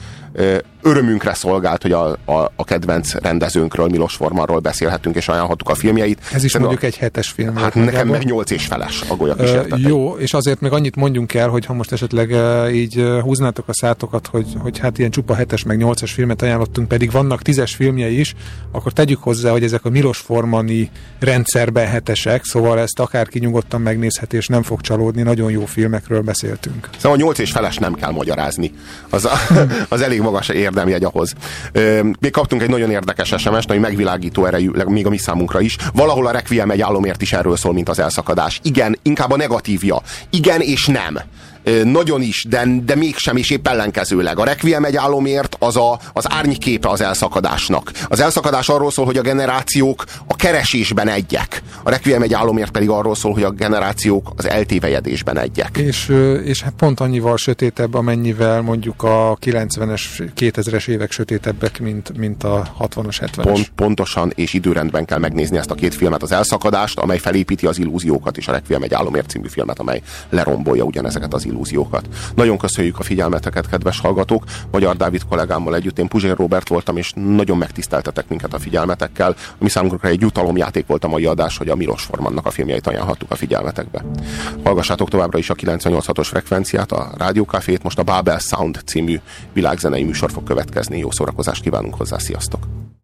örömünkre szolgált, hogy a, a, a kedvenc rendezőnkről, Milos Formanról beszélhetünk, és ajánlhattuk a filmjeit. Ez is mondjuk a, egy hetes film. Hát nekem magából. meg nyolc és feles a golya uh, Jó, és azért még annyit mondjunk el, hogy ha most esetleg így húznátok a szátokat, hogy, hogy hát ilyen csupa hetes meg nyolcas filmet ajánlottunk, pedig vannak tízes filmjei is, akkor tegyük hozzá, hogy ezek a Milos Formani rendszerben hetesek, szóval ezt akárki nyugodtan megnézheti, és nem fog csalódni, nagyon jó filmekről beszéltünk. Szóval a nyolc és feles nem kell magyarázni. Az, a, az elég magas érdemjegy ahhoz. Még kaptunk egy nagyon érdekes SMS-t, ami megvilágító erejű, még a mi számunkra is. Valahol a Requiem egy álomért is erről szól, mint az elszakadás. Igen, inkább a negatívja. Igen és nem nagyon is, de, de mégsem is épp ellenkezőleg. A Requiem egy álomért az a, az árnyképe az elszakadásnak. Az elszakadás arról szól, hogy a generációk a keresésben egyek. A Requiem egy álomért pedig arról szól, hogy a generációk az eltévejedésben egyek. És, és hát pont annyival sötétebb, amennyivel mondjuk a 90-es, 2000-es évek sötétebbek, mint, mint a 60-as, 70-es. Pont, pontosan és időrendben kell megnézni ezt a két filmet, az elszakadást, amely felépíti az illúziókat, és a Requiem egy álomért című filmet, amely lerombolja ugyanezeket az illúziókat illúziókat. Nagyon köszönjük a figyelmeteket, kedves hallgatók. Magyar Dávid kollégámmal együtt én Puzsér Robert voltam, és nagyon megtiszteltetek minket a figyelmetekkel. Ami számunkra egy jutalomjáték volt a mai adás, hogy a Milos Formannak a filmjeit ajánlhattuk a figyelmetekbe. Hallgassátok továbbra is a 986-os frekvenciát, a Rádiókafét, most a Babel Sound című világzenei műsor fog következni. Jó szórakozást kívánunk hozzá, sziasztok!